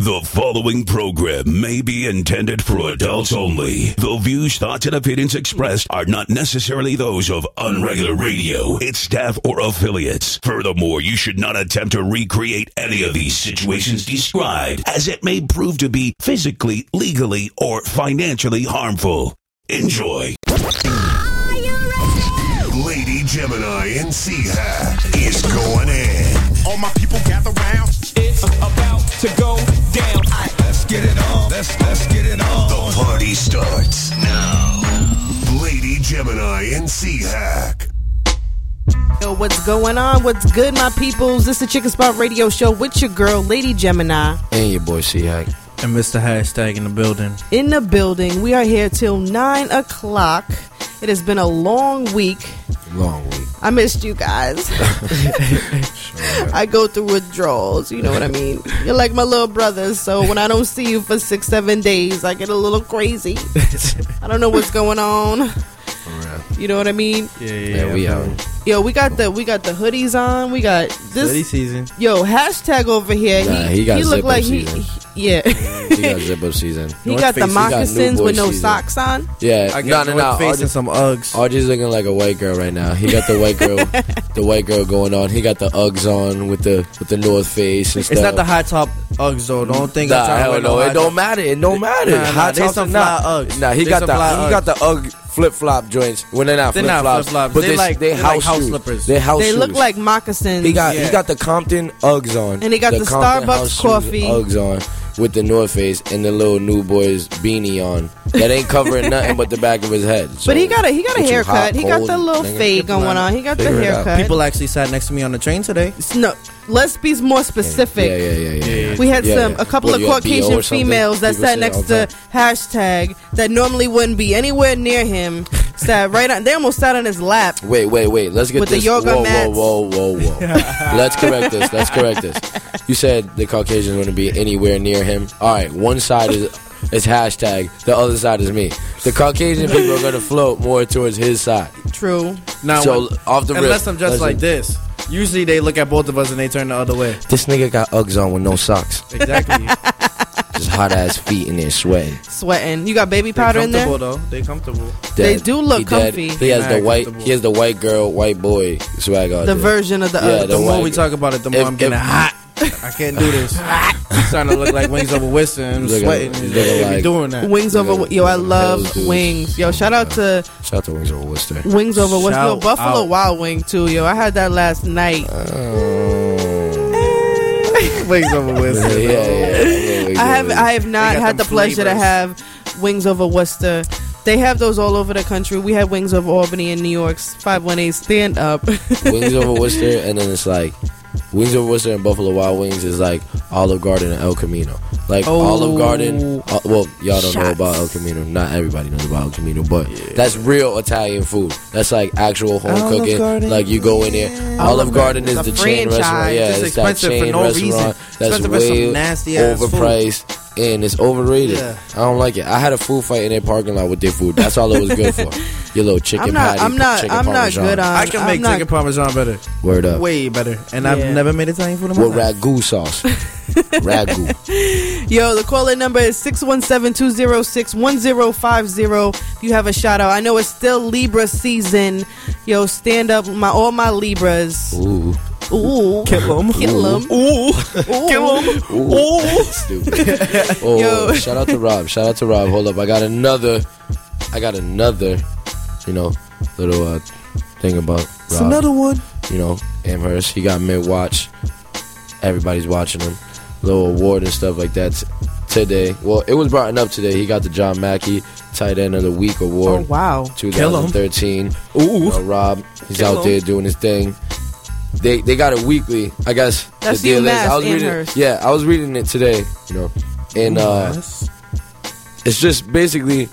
The following program may be intended for adults only. The views, thoughts, and opinions expressed are not necessarily those of Unregular Radio, its staff, or affiliates. Furthermore, you should not attempt to recreate any of these situations described, as it may prove to be physically, legally, or financially harmful. Enjoy. Are you ready? Lady Gemini and Sea-Hack is going in. All my people gather round. It's about get it on. Let's let's get it on. The party starts now. Lady Gemini and Sea-Hack. Yo, what's going on? What's good, my peoples? This is the Chicken Spot Radio Show with your girl, Lady Gemini. And your boy C-Hack. And Mr. Hashtag in the building. In the building, we are here till 9 o'clock. It has been a long week. Long week. I missed you guys. I go through withdrawals, you know what I mean? You're like my little brothers, so when I don't see you for six, seven days, I get a little crazy. I don't know what's going on. You know what I mean? Yeah, yeah, Yeah, we bro. out. Yo, we got the we got the hoodies on. We got this Hoodie this. season. Yo, hashtag over here. Nah, he got look zip-up like he, season. he- yeah. He got zip up season. He North got the Face, he got new moccasins boy with no season. socks on. Yeah, I got no, North no. Face and some Uggs. RJ's looking like a white girl right now. He got the white girl, the white girl going on. He got the Uggs on with the with the North Face. And stuff. It's stuff. not the high top Uggs though. Don't think Nah, I'm trying to hell no, it don't matter. It don't matter. Nah, nah, High they tops not. Uggs. Nah, he got the fly he got the Ugg flip flop joints. When they're not flip not flops, flip-flops. but They they like- they they like house house slippers. They house They shoes. look like moccasins. He got Yeah. he got the Compton Uggs on. And he got the Compton Starbucks house shoes coffee. Uggs on with the North Face and the little new boy's beanie on. That ain't covering nothing but the back of his head. but he got a he got a haircut. hot, he got the little nigga? fade going on. He got the Figure it out. haircut. People actually sat next to me on the train today. no, let's be more specific. Yeah, yeah, yeah, yeah. yeah. We had Yeah, some yeah. a couple What, of you had BO Caucasian females that People sat next to hashtag that normally wouldn't be anywhere near him. sat right on. They almost sat on his lap. Wait, wait, wait. Let's get With the this. yoga whoa, mats. whoa, whoa, whoa, whoa. Let's correct this. Let's correct this. You said the Caucasians wouldn't be anywhere near him. All right, one side is is hashtag. The other side is me. The Caucasian people are gonna float more towards his side. True. Now, So, when- off the rip, unless I'm just like this. Usually they look at both of us and they turn the other way. This nigga got Uggs on with no socks. Exactly. Just hot ass feet in there sweating. Sweating. You got baby powder in comfortable there. though. They comfortable. They Dead. do look He dead. comfy. He has the white. He has the white girl, white boy swag on. The there. version of the Yeah, other. The the more white- we talk about it, the more If- I'm getting if- hot. I can't do this. I'm starting to look like wings over Worcester and Looking- sweating. he's and looking they be doing that. Wings over. Look Yo, I love wings. Yo, shout out to Shout out to Wings Over Worcester. Wings over. What's yo Buffalo out. Wild Wing too? Yo, I had that last night. Oh. Wings over Worcester. yeah, yeah, yeah. I have I have not had the them pleasure to have wings over Worcester. They have those all over the country. We had wings over Albany and New York's 518 stand up. Wings over Worcester, and then it's like Wings over Worcester and Buffalo Wild Wings is like Olive Garden and El Camino. Like Oh. Olive Garden, uh, well, y'all don't know about El Camino. Not everybody knows about El Camino, but that's real Italian food. That's like actual home Olive cooking. Garden, like you go in there. yeah. Olive Olive Garden is the chain restaurant. Yeah, It's it's, that chain no restaurant reason. that's Expensive way nasty-ass food. Overpriced. And it's overrated. Yeah. I don't like it. I had a food fight in their parking lot with their food. That's all it was good for. Your little chicken I'm not patty. I'm not chicken I'm not parmesan. good on I can I'm make not- chicken parmesan better. Word up. Way better. And Yeah. I've never made Italian food in my With life. ragu sauce. ragu. Yo, the call in number is 617-206-1050. If you have a shout out. I know it's still Libra season. Yo, stand up my all my Libras. Ooh. Ooh. Kill 'em. Kill 'em. Ooh. Kill 'em. Ooh. Stupid. Oh, Yo. shout out to Rob. Shout out to Rob. Hold up. I got another. I got another, you know, little uh, thing about Rob. It's another one. You know, Amherst. He got mid watch. Everybody's watching him. Little award and stuff like that t- today. Well, it was brought up today. He got the John Mackey Tight End of the Week award. Oh award. wow. 2013. Ooh. You know, Rob, he's Kill out him. there doing his thing. They they got it weekly. I guess That's the deal UMass, I was reading. Amherst. Yeah, I was reading it today. You know, and uh, it's just basically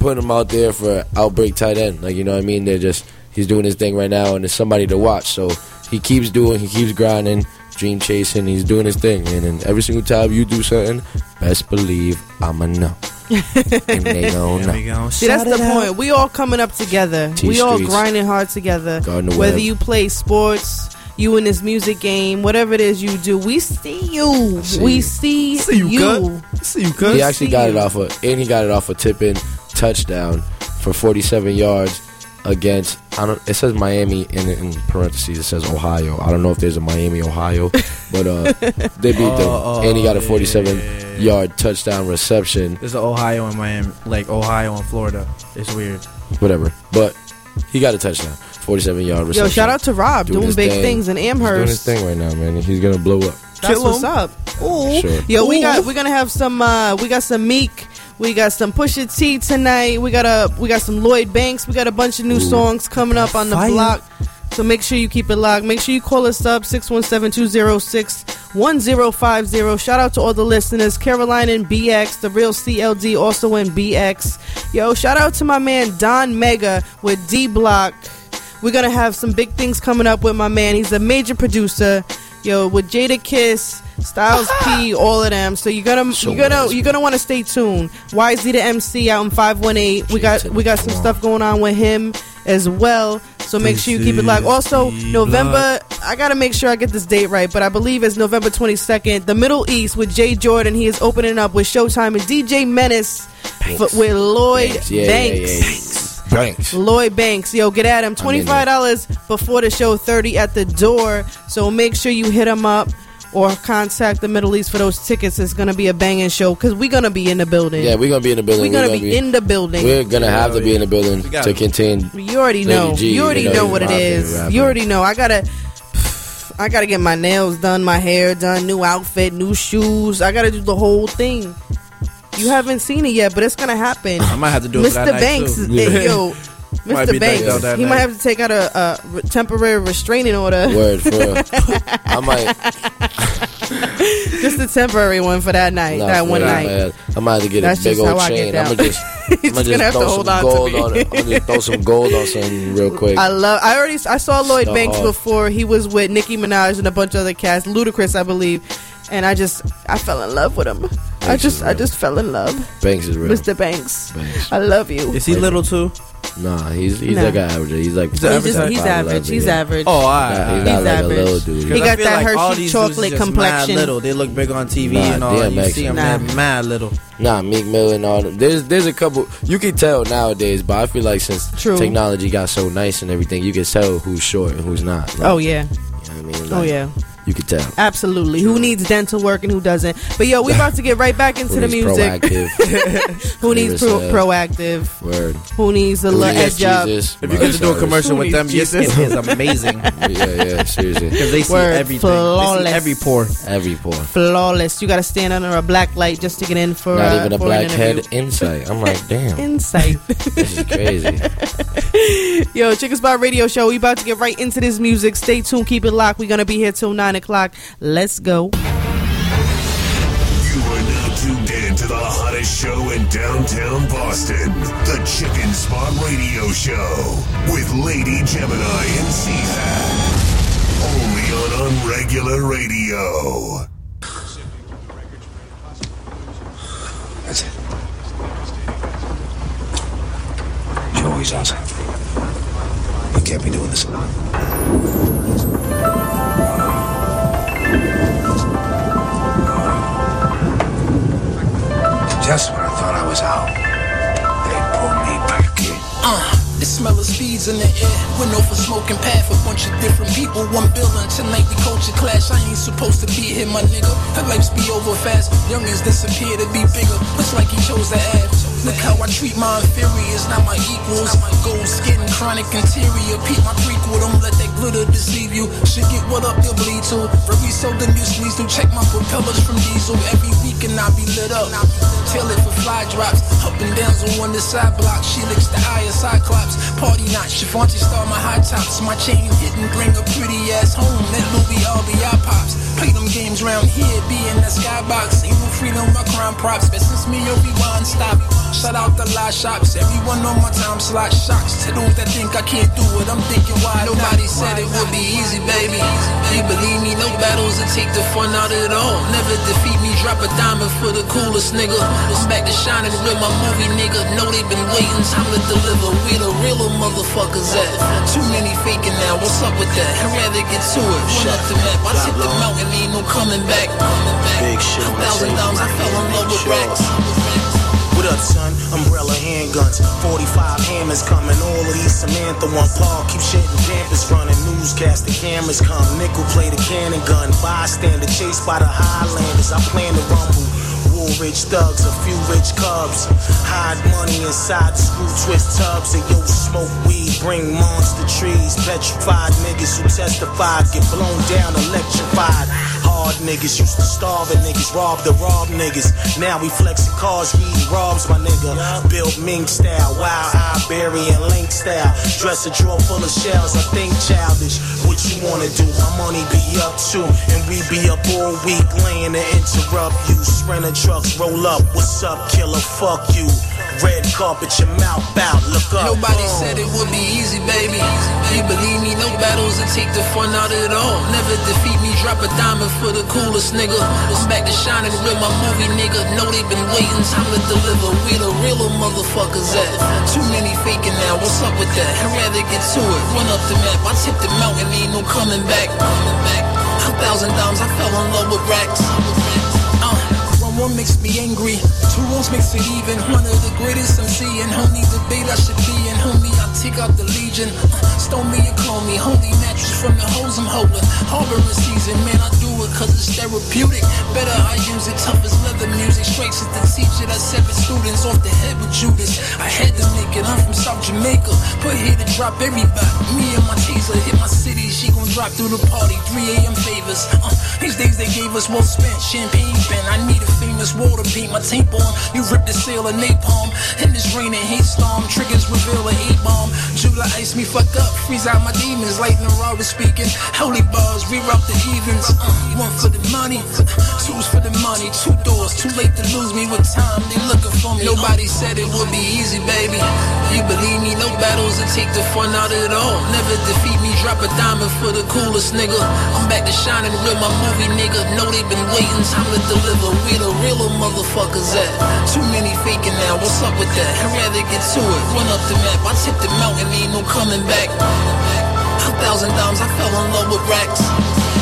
putting him out there for outbreak tight end. Like you know what I mean? They're just he's doing his thing right now, and there's somebody to watch. So he keeps doing, he keeps grinding, dream chasing. He's doing his thing, and then every single time you do something, best believe I'ma know. and they don't know. See, that's the it out. point. We all coming up together. T we all grinding hard together. Whether Webb. you play sports, you in this music game, whatever it is you do, we see you. See we you. see, See you, you. See you, cut. He actually see got it off of, and he got it off a tip-in touchdown for 47 yards against. I don't. It says Miami in in parentheses. It says Ohio. I don't know if there's a Miami, Ohio, but uh, they beat them, Oh, oh, and he got a 47 yeah, yeah. yard touchdown reception. There's Ohio and Miami, like Ohio and Florida. It's weird. Whatever, but he got a touchdown, 47 yard Yo, reception. shout out to Rob Doing doing, big thing. things in He's doing his thing right now, man. He's gonna blow up. That's Kill what's him. up. Ooh. Sure. Yo, we got we're gonna have some uh we got some Meek, we got some Pusha T tonight. We got a we got some Lloyd Banks. We got a bunch of new songs coming up on the Fire. block. So make sure you keep it locked. Make sure you call us up 617-206-1050. Shout out to all the listeners. Caroline and BX, the real CLD also in BX. Yo, shout out to my man Don Mega with D Block. We're gonna have some big things coming up with my man. He's a major producer. Yo, with Jadakiss, Styles P, all of them. So you're gonna So you're gonna you're gonna want to stay tuned. YZ the MC out in 518. We got we got some stuff going on with him as well. So make sure you keep it locked. Also, November, I gotta make sure I get this date right, but I believe it's November 22nd. The Middle East with Jay Jordan. He is opening up with Showtime and DJ Menace Banks. f- with Lloyd Banks. Yeah, yeah, Banks. yeah, yeah. Banks. Lloyd Banks. Yo, get at him. Twenty-five dollars before the show, thirty at the door. So make sure you hit him up or contact the Middle East for those tickets. It's gonna be a banging show because we're gonna be in the building. Yeah, we're gonna be in the building. we're gonna, be, in the building. We're gonna have to be in the building to it. contain. You already know. G, you already you know, know what it my is. favorite rapper. You already know. I gotta. I gotta get my nails done, my hair done, new outfit, new shoes. I gotta do the whole thing. You haven't seen it yet, but it's gonna happen. I might have to do it Mr. that night, Banks, too. is, hey, yo, Mr. be decked out Banks, that he might have to take out a, a re- temporary restraining order, Word for. I might. just a temporary one for that night, Nah, that one real, night. man. I might have to get That's a big just old how I get chain. I'm down. gonna just. I'm gonna gonna just to throw hold some on gold me. on it. I'm gonna just throw some gold on something real quick. I love. I already. I saw Lloyd So Banks hard. before. He was with Nicki Minaj and a bunch of other cats, Ludacris, I believe. And I just, I fell in love with him. I just, I just fell in love, Banks is real. Mr. Banks. Banks. I love you. Is he little too? Nah, he's he's Nah. like an average. He's like He's He's, average just, he's average. He's yeah. average. Oh, all Nah, he's not right. He's like average. a little dude. He got that like all Hershey these chocolate just complexion. Mad little. They look big on TV Nah, and all. DMX You see them, Nah. they're mad little. Nah, Meek Mill and all. Them. There's there's a couple. You can tell nowadays, but I feel like since True. technology got so nice and everything, you can tell who's short and who's not. Oh, like, Oh yeah. you know what I mean? Oh yeah. You could tell. Absolutely. Who needs dental work and who doesn't? But yo, we about to get right back into the music. Proactiv. Who needs pro- Proactiv? Word. Who needs a Who little needs edge up? If you get to do a commercial with them, your skin is amazing Yeah, yeah, seriously. because they see Word, everything. They see every pore. Every pore. Flawless. You got to stand under a black light just to get in for Not uh, even a for black head insight. I'm like, damn, Insight. this is crazy. Yo, Chicken Spot Radio Show. We about to get right into this music. Stay tuned. Keep it locked. We're gonna be here till nine o'clock. Let's go. You are now tuned in to the hottest show in downtown Boston, the Chicken Spot Radio Show with Lady Gemini and C-Hat. Only on Unregular Radio. That's it. Joey's on something. You can't be doing this. Just when I thought I was out, they pulled me back in. Uh, the smell of speeds in the air. Window for smoking path. A bunch of different people. One building. Tonight we culture clash. I ain't supposed to be here, my nigga. Her life's be over fast. Youngins disappear to be bigger. Looks like he chose to add. Look how I treat my inferiors, not my equals. my Gold skin, chronic interior. Peep my prequel. Don't let that glitter deceive you. Should get what up, you'll bleed to. Very seldom use needs to check my propellers from diesel. Every week and I be lit up. Tail it for fly drops. Up and downs on the side block. She licks the eye of Cyclops. Party night. Chifanti star my high tops. My chain hitting, bring a pretty ass home. That Louis RBI pops. Play them games round here, be in the skybox. No freedom, my crime props. But since me, yo, rewind, stop. Shout out the lie shops. Everyone on my time slot. Shocks to those that think I can't do it. I'm thinking why nobody said it would be easy, baby. You believe me? No battles to take the fun out of it all. Never defeat me. Drop a diamond for the coolest nigga. I'm back to shining with my movie, nigga. Know they been waiting, time to deliver. We the realer motherfuckers at. Too many faking now, what's up with that? I'd rather get to it. Run up the map, I hit the mountain, ain't no coming back. Big shit. A thousand dollars, I fell in love with racks. What up, son? Umbrella handguns, 45 hammers coming. All of these Samantha one Paul keep shitting dampers running. Newscast, the cameras come. Nickel play the cannon gun. Bystander chased by the Highlanders. I plan to rumble. War rich thugs, a few rich cubs. Hide money inside screw twist tubs. And yo, smoke weed, bring monster trees. Petrified niggas who testified get blown down, electrified. Hard niggas used to starve and niggas rob the rob niggas. Now we flexing cars, reading robs, my nigga. Built mink style, wild Iberian link style. Dress a drawer full of shells, I think childish. What you wanna do? My money be up too, and we be up all week laying to interrupt you. Sprinter trucks roll up, what's up, killer? Fuck you. Red carpet, your mouth out, look up. Nobody Uh. said it would be easy, baby. You believe me, no battles to take the fun out of it all. Never defeat me, drop a diamond for the coolest nigga. I'm back to shining with my movie, nigga. Know they been waiting, time to deliver. We the realer motherfuckers at. Too many faking now, what's up with that? I'd rather get to it. Run up the map, I tip the mountain, ain't no coming back. A thousand dollars, I fell in love with racks. One makes me angry, two wrongs makes it even. One of the greatest MC and homie debate I should be in. Homie, take out the legion. Stone me and clone me, holy mattress from the hoes I'm holding. Harboring season, man, I do it cause it's therapeutic. Better I use it, tough as leather music. Straight to the teacher, I seven students off the head with Judas. I had to make it, I'm from South Jamaica. Put here to drop everybody. Me and my teaser hit my city, she gon' drop through the party. 3 a.m. favors. Uh, these days they gave us well spent champagne pen. I need a famous water beat my tape on. You rip the seal of napalm. In this rain and hate storm, triggers reveal a hate bomb. July ice me fuck up, freeze out my demons. Lightning raw was speaking. Holy bars, reroute the heathens. Uh, one for the money, two's for the money. Two doors, too late to lose me with time. They looking for me. Nobody said it would be easy, baby. You believe me, no battles to take the fun out of it all. Never defeat me, drop a diamond for the coolest nigga. I'm back to shining with my movie, nigga. Know they been waiting, time to deliver. We the realer motherfuckers at. Too many faking now, what's up with that? I'd rather get to it. Run up the map, I tip the mountain, ain't no coming back. A thousand dollars, I fell in love with racks.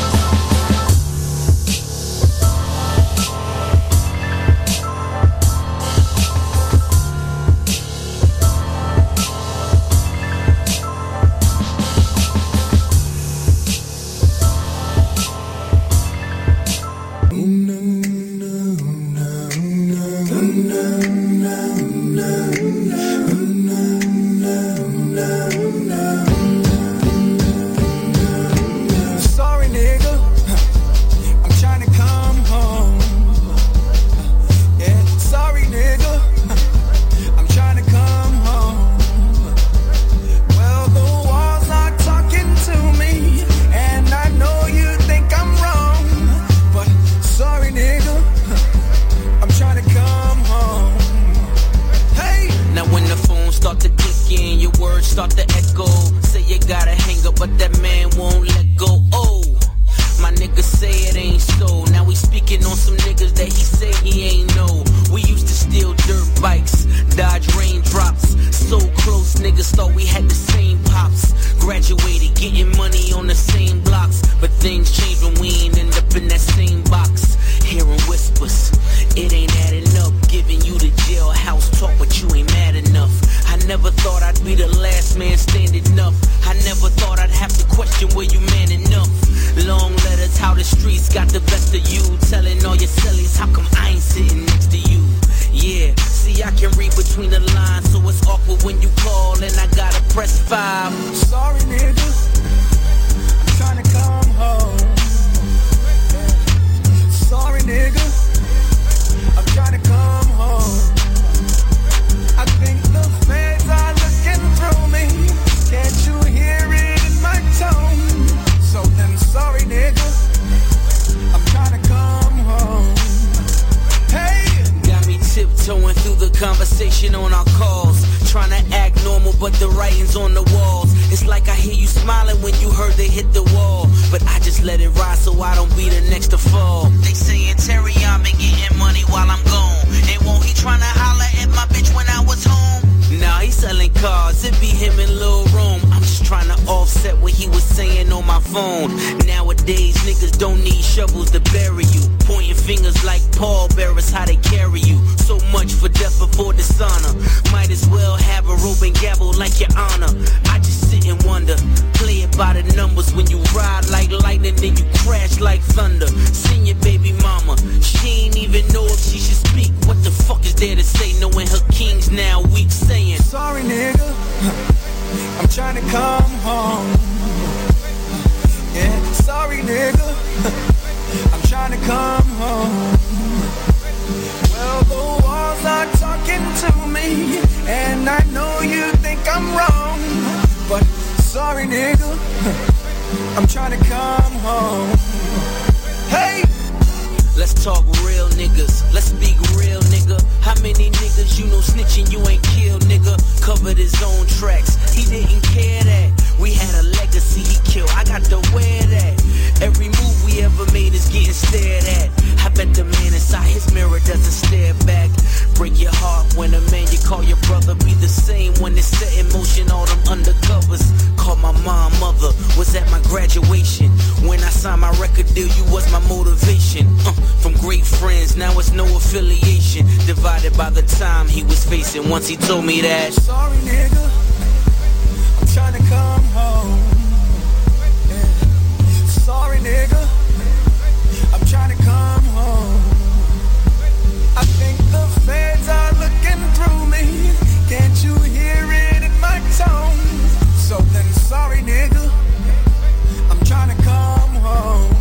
Conversation on our calls. Trying to act normal, but the writing's on the walls. It's like I hear you smiling when you heard they hit the wall. But I just let it ride so I don't be the next to fall. They saying Terry, i been getting money while I'm gone. And won't he trying to holler at my bitch when I was home? Nah, he selling cars. It be him in Lil Room. I'm just trying to offset what he was saying on my phone. Nowadays, niggas don't need shovels to bury you. Pointing fingers like Paul bearers, how they carry you. So much for death before dishonor. Might as well have a rope and gavel like your honor. I just sit and wonder. Play it by the numbers when you ride like lightning, then you crash like thunder. Seen your baby mama. She ain't even know if she should speak. What the fuck is there to say knowing her king's now weak saying? Sorry, nigga. I'm trying to come home. Yeah, sorry, nigga. I'm trying to come home. Well, the walls are talking to me, and I know you think I'm wrong. But sorry, nigga. I'm trying to come home. Hey! Let's talk real niggas. Let's speak real nigga. How many niggas you know snitching you ain't kill nigga? Covered his own tracks. He didn't care that. We had a legacy he killed. I got to wear that. Every move we ever made is getting stared at. I bet the man inside his mirror doesn't stare back. Break your heart when a man you call your brother be the same when it's set in motion all them undercovers. Call my mom mother was at my graduation. When I signed my record deal, you was my motivation. Uh, from great friends, now it's no affiliation. Divided by the time he was facing. Once he told me that. Sorry, nigga. Trying to come home. Yeah. Sorry, nigga. I'm trying to come home. I think the feds are looking through me. Can't you hear it in my tone? So then, sorry, nigga. I'm trying to come home.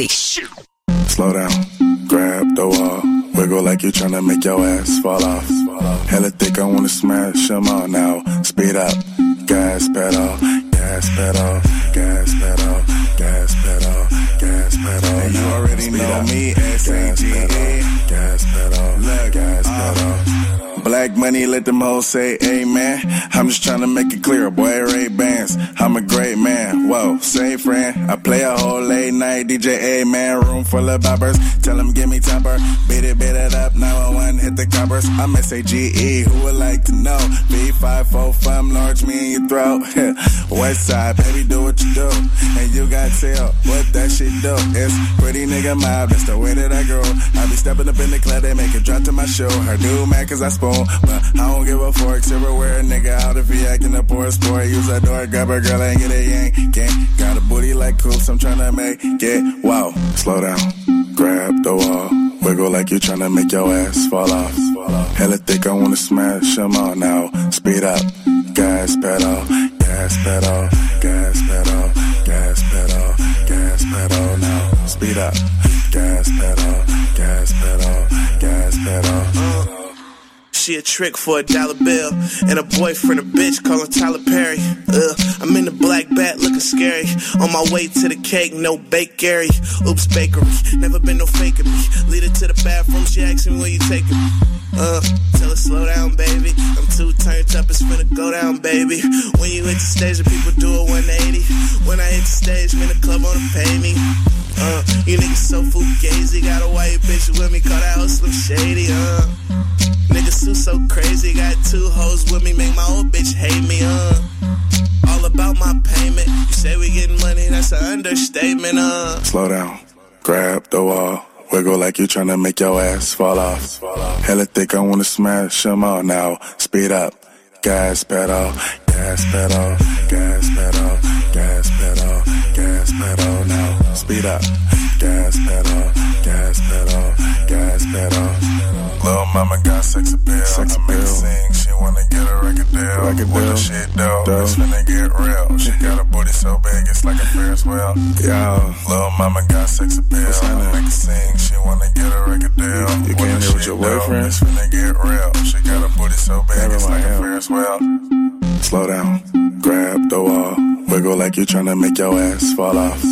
Holy shit. Slow down, grab the wall, wiggle like you're tryna make your ass fall off. Hella thick, I wanna smash them all now. Speed up, gas pedal, gas pedal, gas pedal, gas pedal, gas pedal. And you already Speed know up. me, Gas pedal, gas pedal, Look, gas uh, pedal. Black money, let them hoes say amen. I'm just trying to make it clear, boy, Ray Bans. I'm a great man. Whoa, say friend. I play a whole late night DJ, man. Room full of boppers. Tell them give me temper. Beat it, beat it up. 911, hit the coppers. I'm S-A-G-E. Who would like to know? B545, large me in your throat. West side, baby, do what you do. And you got tell what that shit do. It's pretty nigga mob. That's the way that I grow. I be stepping up in the club, they make it drop to my show. Her do mad cause I spoon. But I don't give a fork. Silverware, nigga out if he acting up poor a sport. Use that door, grab a girl and get a yank. Gang. Got a booty like coops, I'm tryna make it. Wow. Slow down. Grab the wall. Wiggle like you tryna make your ass fall off. Hella thick, I wanna smash them all now. Speed up. Gas pedal. Gas pedal. Gas pedal. Gas pedal. Gas pedal now. Speed up. Gas pedal. Gas pedal. Gas pedal. She a trick for a dollar bill. And a boyfriend, a bitch, calling Tyler Perry. Ugh, I'm in the black bat looking scary. On my way to the cake, no bakery. Oops, bakery. Never been no faking me. Lead her to the bathroom, she asking me where you taking me. Uh, tell her slow down, baby. I'm too turned up, it's finna go down, baby. When you hit the stage, the people do a 180. When I hit the stage, man, the club wanna pay me. Uh, you niggas so fugazi. Got a white bitch with me, call that hoe Slim Shady, uh. Niggas too so crazy, got two hoes with me, make my old bitch hate me, uh. All about my payment. You say we getting money, that's an understatement, uh. Slow down. Grab the wall. Wiggle like you tryna make your ass fall off. Hella thick, I wanna smash them all now. Speed up. Gas pedal. Gas pedal. Gas pedal. Gas pedal. Gas pedal now. Speed up. Gas pedal. Gas pedal. Gas pedal. Little mama got sex appeal. Sex appeal. Sing. She wanna get a record deal. Record deal. What the shit do? It's finna get real. She got a booty so big it's like a Ferris wheel. Yo, little mama got sex appeal. Make sing. She wanna get a record deal. You what the here with your boyfriend? It's finna get real. She got a booty so big it's like a Ferris wheel. Slow down. Grab the wall. Wiggle like you tryna make your ass fall off.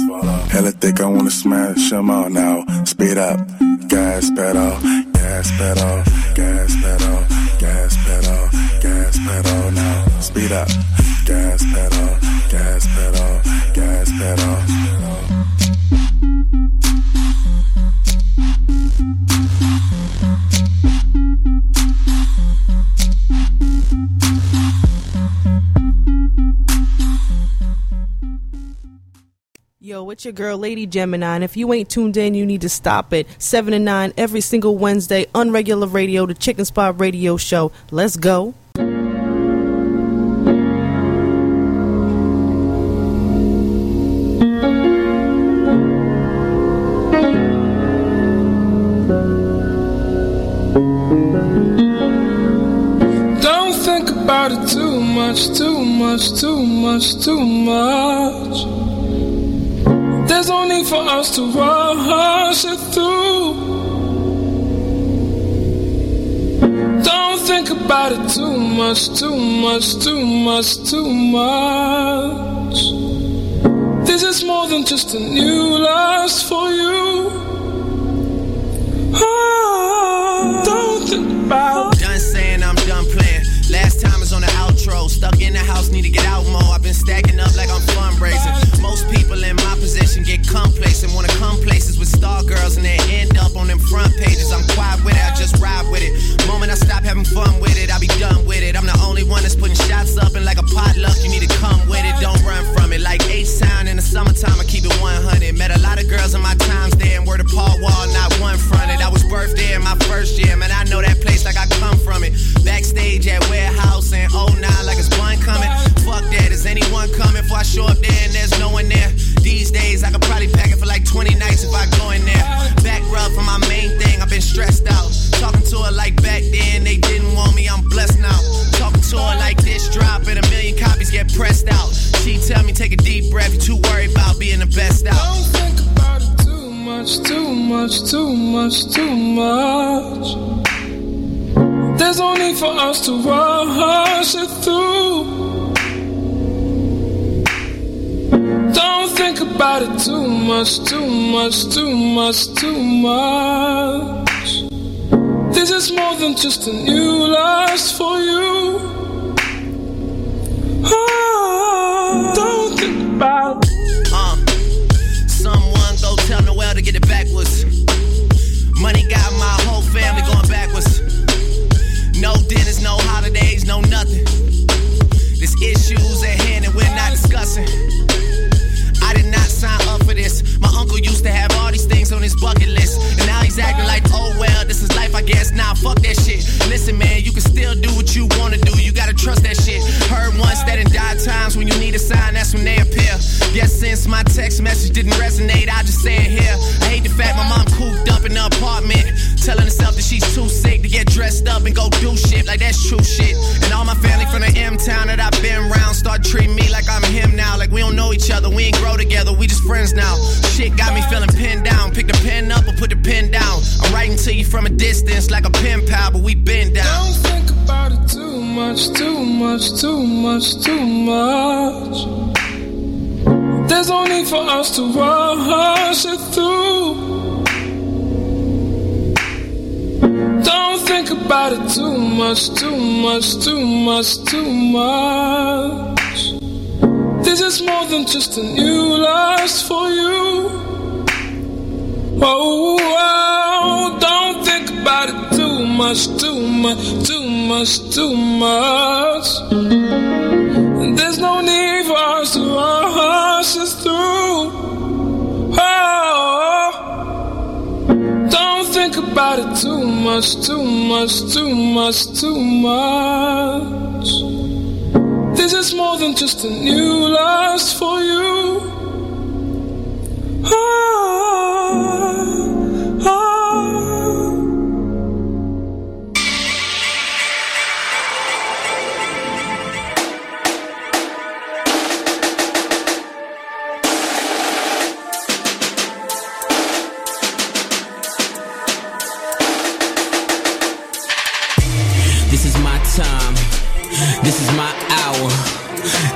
Hella thick, I wanna smash them all now. Speed up. Gas pedal. Gas pedal. Gas pedal. Gas pedal. gas pedal now. Speed up, gas pedal, gas pedal, gas pedal. Yo, it's your girl, Lady Gemini, and if you ain't tuned in, you need to stop it. 7 to 9 every single Wednesday, Unregular Radio, the Chicken Spot Radio Show. Let's go. Don't think about it too much, too much, too much, too much. There's no need for us to rush it through. Don't think about it too much, too much, too much, too much. This is more than just a new lust for you. Oh, don't think about it. Done saying I'm done playing. Last time is on the outro. Stuck in the house, need to get out more. I've been stacking up like I'm fundraising. Most people in my position get complacent. Wanna come places with star girls and they end up on them front pages. I'm quiet with it, I just ride with it. Moment I stop having fun with it, I be done with it. I'm the only one that's putting shots up and like a potluck, you need to come with it. Don't run from it. Like H Town in the summertime, I keep it 100. Met a lot of girls in my times there and word of Paul Wall, not one fronted. I was birthed there in my first year, man. I know that place like I come from it. Backstage at warehouse and oh nah, like it's one coming. Fuck that, is anyone coming? Before I show up there and there's no one there. These days I could probably pack it for like 20 nights if I go in there. Back rub for my main thing, I've been stressed out. Talking to her like back then, they didn't want me, I'm blessed now. Talking to her like this drop and a million copies get pressed out. She tell me take a deep breath, you too worried about being the best out. Don't think about it too much, too much, too much, too much. There's no need for us to rush it through. Think about it too much, too much, too much, too much. This is more than just a new lust for you. Oh, don't think about it. Uh, someone go tell Noel to get it backwards. Money got my whole family going backwards. No dinners, no holidays, no nothing. There's issues at hand and we're not discussing. Sign up for this. My uncle used to have all these things on his bucket list. And now he's acting like, oh well, this is life, I guess. Nah, fuck that shit. Listen, man, you can still do what you wanna do. You gotta trust that shit. Heard once that in die times when you need a sign, that's when they appear. Guess since my text message didn't resonate, I just say it here. I hate the fact my mom cooped up in the apartment, telling herself that she's too sick to get dressed up and go do shit like that's true shit. And all my family from the M town that I've been around start treating me like I'm him now. Like we don't know each other, we ain't grow together, we just friends now. Shit got me feeling pinned down. Pick the pen up or put the pen down. I'm writing to you from a distance like a pen pal, but we been down. Don't think about it too much, too much, too much, too much. There's no need for us to rush it through. Don't think about it too much, too much, too much, too much. This is more than just a new lust for you. Oh, oh, don't think about it too much, too much, too much, too much. There's no need for us to rush this through. Oh, about it too much, too much, too much, too much. This is more than just a new lust for you. Oh,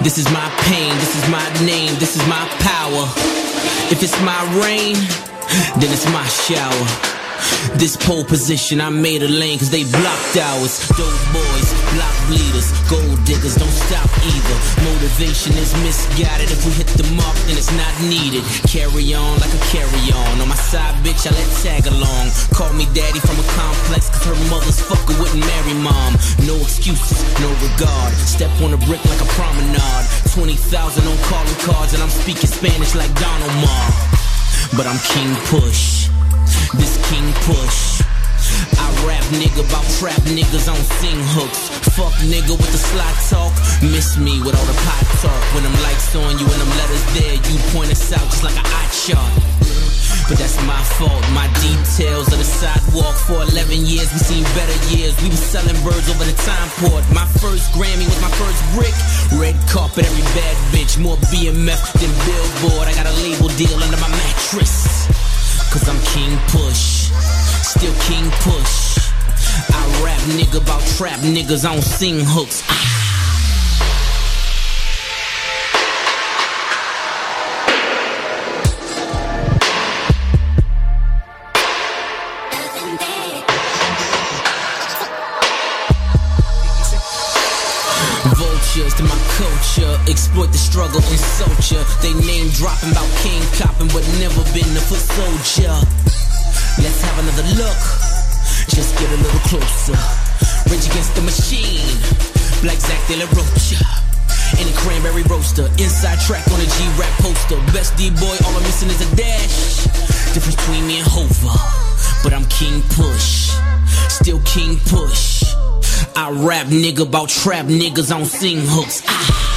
This is my pain. This is my name. This is my power. If it's my rain, then it's my shower. This pole position, I made a lane cause they blocked ours. Dope boys, block bleeders, gold diggers, don't stop either. Motivation is misguided. If we hit the mark, then it's not needed. Carry on like a carry on. On my side, bitch, I let tag along. Call me daddy from a complex cause her mother's fucker wouldn't marry mom. No excuses, no regard. Step on a brick like a promenade. 20,000 on calling cards, and I'm speaking Spanish like Don Omar. But I'm King Push. This King Push. I rap nigga about trap niggas on sing hooks. Fuck nigga with the sly talk. Miss me with all the pot talk. When them lights on you and them letters there, you point us out just like an eye chart. But that's my fault, my details of the sidewalk. For 11 years, we seen better years. We was selling birds over the time port. My first Grammy was my first brick. Red carpet, every bad bitch. More BMF than Billboard. I got a label deal under my mattress. Cause I'm King Push. Still King Push. I rap nigga about trap niggas I don't sing hooks. Ah. Vultures to my culture, exploit the struggle, insult ya. They name dropping about king copping, but never been a foot soldier. Let's have another look, just get a little closer. Rage against the machine, Black Zack De La Rocha. In a cranberry roaster, inside track on a G-rap poster. Best D-boy, all I'm missing is a dash. Difference between me and Hova, but I'm King Push, still King Push. I rap nigga about trap niggas on sing hooks. Ah.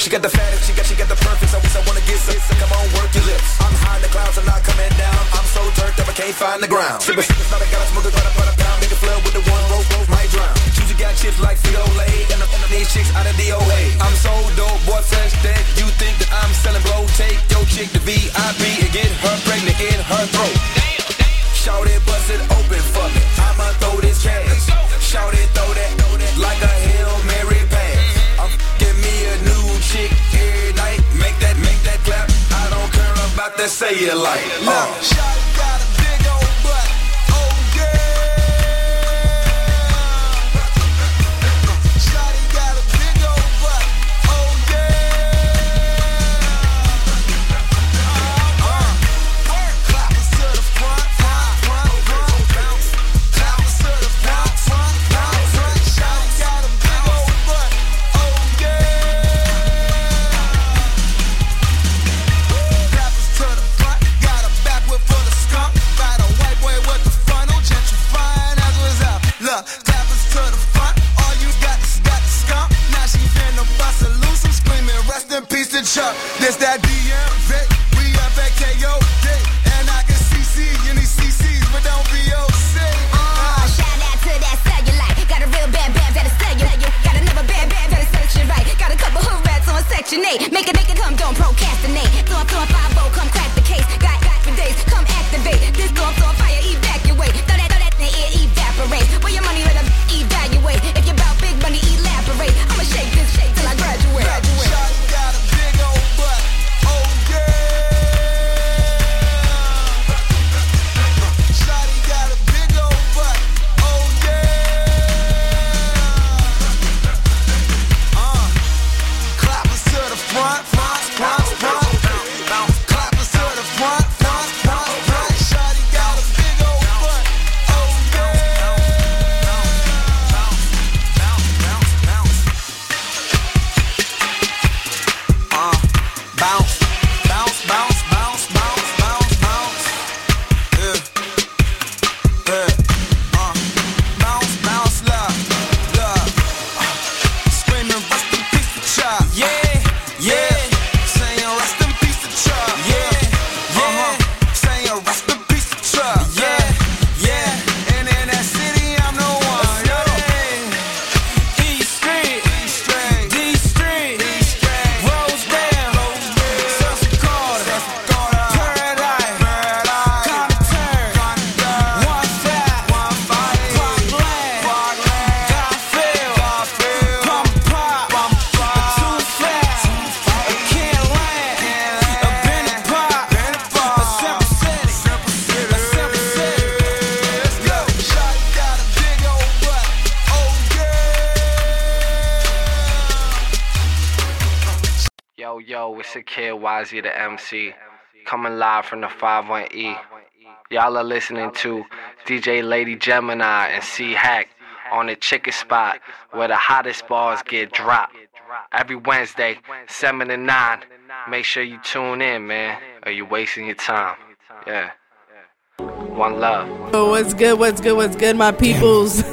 She got the fattest, she got, she got the perfect. Always I wanna get some, so come on, work your lips. I'm high in the clouds, I'm not coming down. I'm so turned up, I can't find the ground. Sippin', sippin', not a got a smoker, got a pound. Make a flood with the one, roll, roll, might drown. Choose got chips like Frito-Lay, and I'm these chicks out of DOA. I'm so dope, boy, fresh that you think that I'm selling blow. Take your chick to VIP and get her pregnant in her throat. Say it like. Uh. 501E. Y'all are listening to DJ Lady Gemini and C Hack on the chicken spot where the hottest bars get dropped. Every Wednesday, 7 to 9. Make sure you tune in, man, or you're wasting your time. Yeah. One love. Oh, what's good? What's good? What's good, my peoples?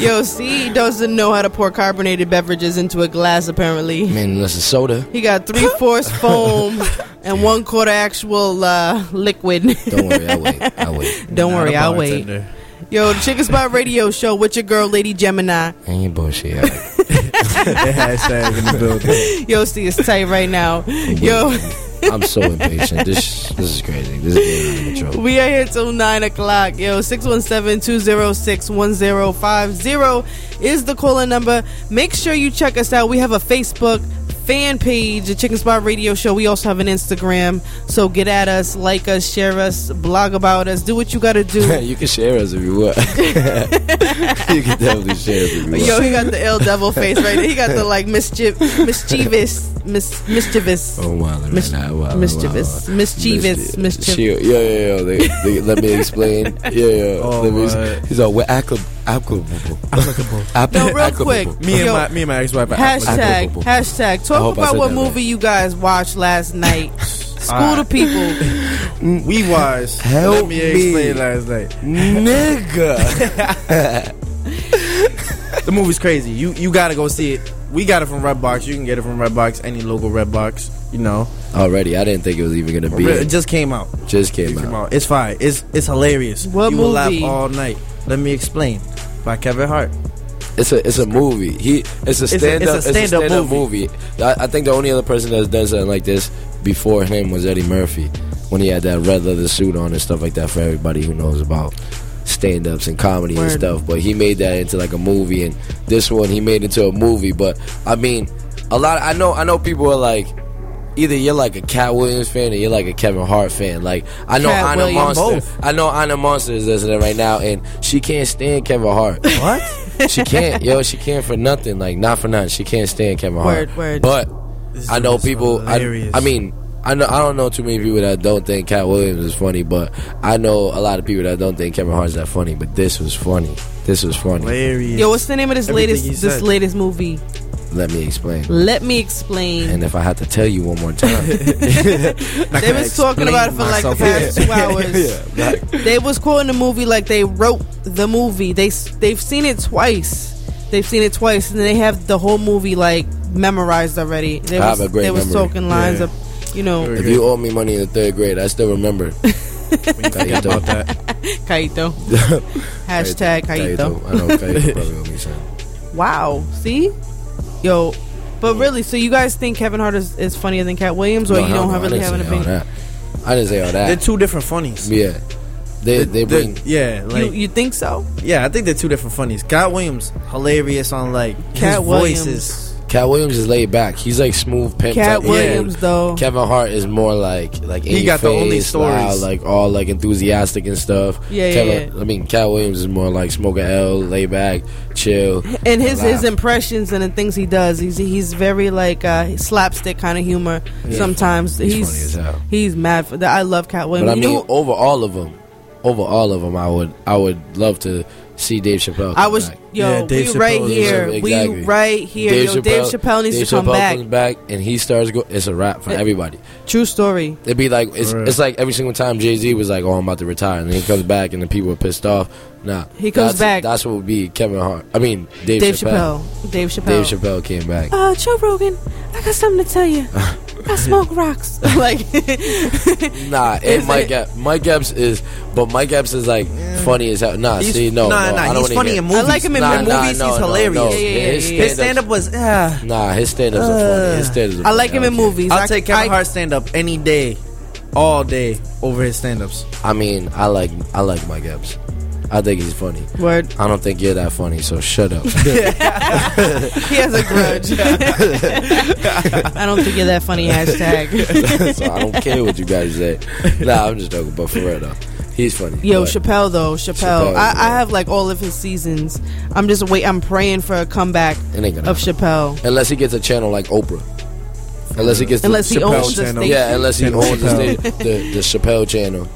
Yo, C doesn't know how to pour carbonated beverages into a glass, apparently. Man, unless it's soda. He got three fourths foam and one quarter actual uh, liquid. Don't worry, I'll wait. I'll wait. Don't Not worry, I'll wait. bartender. Yo, the Chicken Spot Radio Show with your girl, Lady Gemini. Ain't your bullshit. hashtag in the building. Yo, see, it's tight right now. Yo, I'm so impatient. This this is crazy. This is getting out of control. we are here till 9 o'clock. Yo, 617-206-1050 is the calling number. Make sure you check us out. We have a Facebook fan page, the Chicken Spot Radio Show. We also have an Instagram. So get at us, like us, share us, blog about us. Do what you got to do. you can share us if you want. you can definitely share us if you want. Yo, he got the ill devil face right there. He got the like mischief, mischievous, mis, mischievous. Oh, wow. Right Mis- now. Wow, mischievous, wow. mischievous, mischief. Yo, yo, yo, yo. They, they, let me explain. Yeah, yeah. Oh, let me, what? he's all, we're applicable. Applicable. No, real quick. Me and Yo, my me and my ex-wife. are Hashtag, hashtag. Talk about what that movie you guys watched last night. School the people. We was. Help Let me me. explain last night. Nigga. the movie's crazy. You you gotta go see it. We got it from Redbox. You can get it from Redbox, any local Redbox. You know, Already, I didn't think it was even gonna be. it just came out. just came It came out. out. It's fine. It's it's hilarious. What you will laugh all night. Let me explain. By Kevin Hart. It's a it's a movie. He it's a a- stand up it's a stand-up stand-up movie. I, I think the only other person that's done something like this before him was Eddie Murphy when he had that red leather suit on and stuff like that for everybody who knows about stand ups and comedy and stuff. But he made that into like a movie, and this one he made into a movie. But I mean, a lot. I know I know people are like. Either you're like a Katt Williams fan or you're like a Kevin Hart fan. Like I know Katt Anna Williams. Monster. Both. I know Anna Monster is listening right now, and she can't stand Kevin Hart. What? she can't, yo. She can't for nothing. Like not for nothing. She can't stand Kevin Hart. Word, word. But This I know people. I, hilarious. I mean, I know. I don't know too many people that don't think Katt Williams is funny, but I know a lot of people that don't think Kevin Hart's that funny. But this was funny. This was funny. hilarious. Yo, what's the name of this Everything latest this latest movie? Let me explain. Let me explain. And if I had to tell you one more time, they was talking about it for like the past two hours. yeah, They was quoting the movie like they wrote the movie. They they've seen it twice. They've seen it twice, and they have the whole movie like memorized already. They I was, have a great They was talking lines Yeah. of, you know, If you owe me money in the third grade, I still remember. forget about that. Kaito. Hashtag Kaito. I know Kaito probably owe me something. Wow. See, yo, but really, so you guys think Kevin Hart is, is funnier than Katt Williams, or No, you hell don't no, have I really didn't have an say all opinion? that. I didn't say all that. They're two different funnies. Yeah, they they They're- bring. yeah, like you, you think so? yeah, I think they're two different funnies. Katt Williams hilarious on like Katt his Williams. voice is Katt Williams is laid back. He's like smooth pimp. Katt type. Williams, though. Kevin Hart is more like like He got the only in-your-face, loud, like all like enthusiastic and stuff. Yeah, yeah, Kevin, I mean, Katt Williams is more like smoking L, lay back, chill, And his laugh. his impressions and the things he does, he's he's very like uh, slapstick kind of humor. Yeah. Sometimes He's he's funny as hell. he's mad for that. I love Katt Williams. But I You mean, know- over all of them, over all of them, I would I would love to see Dave Chappelle. I was back. yo, Yeah, Dave we right Chappelle is- here, Exactly. we right here. yo, Dave Chappelle needs Dave to come Chappelle back. Comes back and he starts go. It's a wrap for everybody. True story. It'd be like it's, it's like every single time Jay Z was like, "Oh, I'm about to retire," and then he comes back and the people are pissed off. Nah, He comes that's, back. That's what would be Kevin Hart. I mean, Dave, Dave Chappelle. Chappelle. Dave Chappelle. Dave Chappelle came back. Uh, Joe Rogan, I got something to tell you. I smoke rocks. like, Nah, and Mike Epps. Mike Epps is, but Mike Epps is like funny as hell. Nah, He's- see, no, nah, no, nah, I he's funny hear- in movies. I like him in Nah, movies. nah, he's no, no, hilarious. no. Yeah, yeah, yeah, His yeah. his stand-ups- stand up was ah. Nah, his stand-ups are funny. His stand-ups are I like funny. him in movies. I'll I, take Kevin I- Hart stand up any day, all day over his stand ups. I mean, I like I like Mike Epps. I think he's funny. Word. I don't think you're that funny, so shut up. He has a grudge. I don't think you're that funny. Hashtag. so I don't care what you guys say. Nah, I'm just joking, but for real though, he's funny. Yo, But Chappelle though, Chappelle. Chappelle, I, I have like all of his seasons. I'm just wait. I'm praying for a comeback It ain't gonna of Chappelle. unless he gets a channel like Oprah. Unless he gets the he Chappelle owns the channel. station. yeah, unless he owns the, the the Chappelle channel,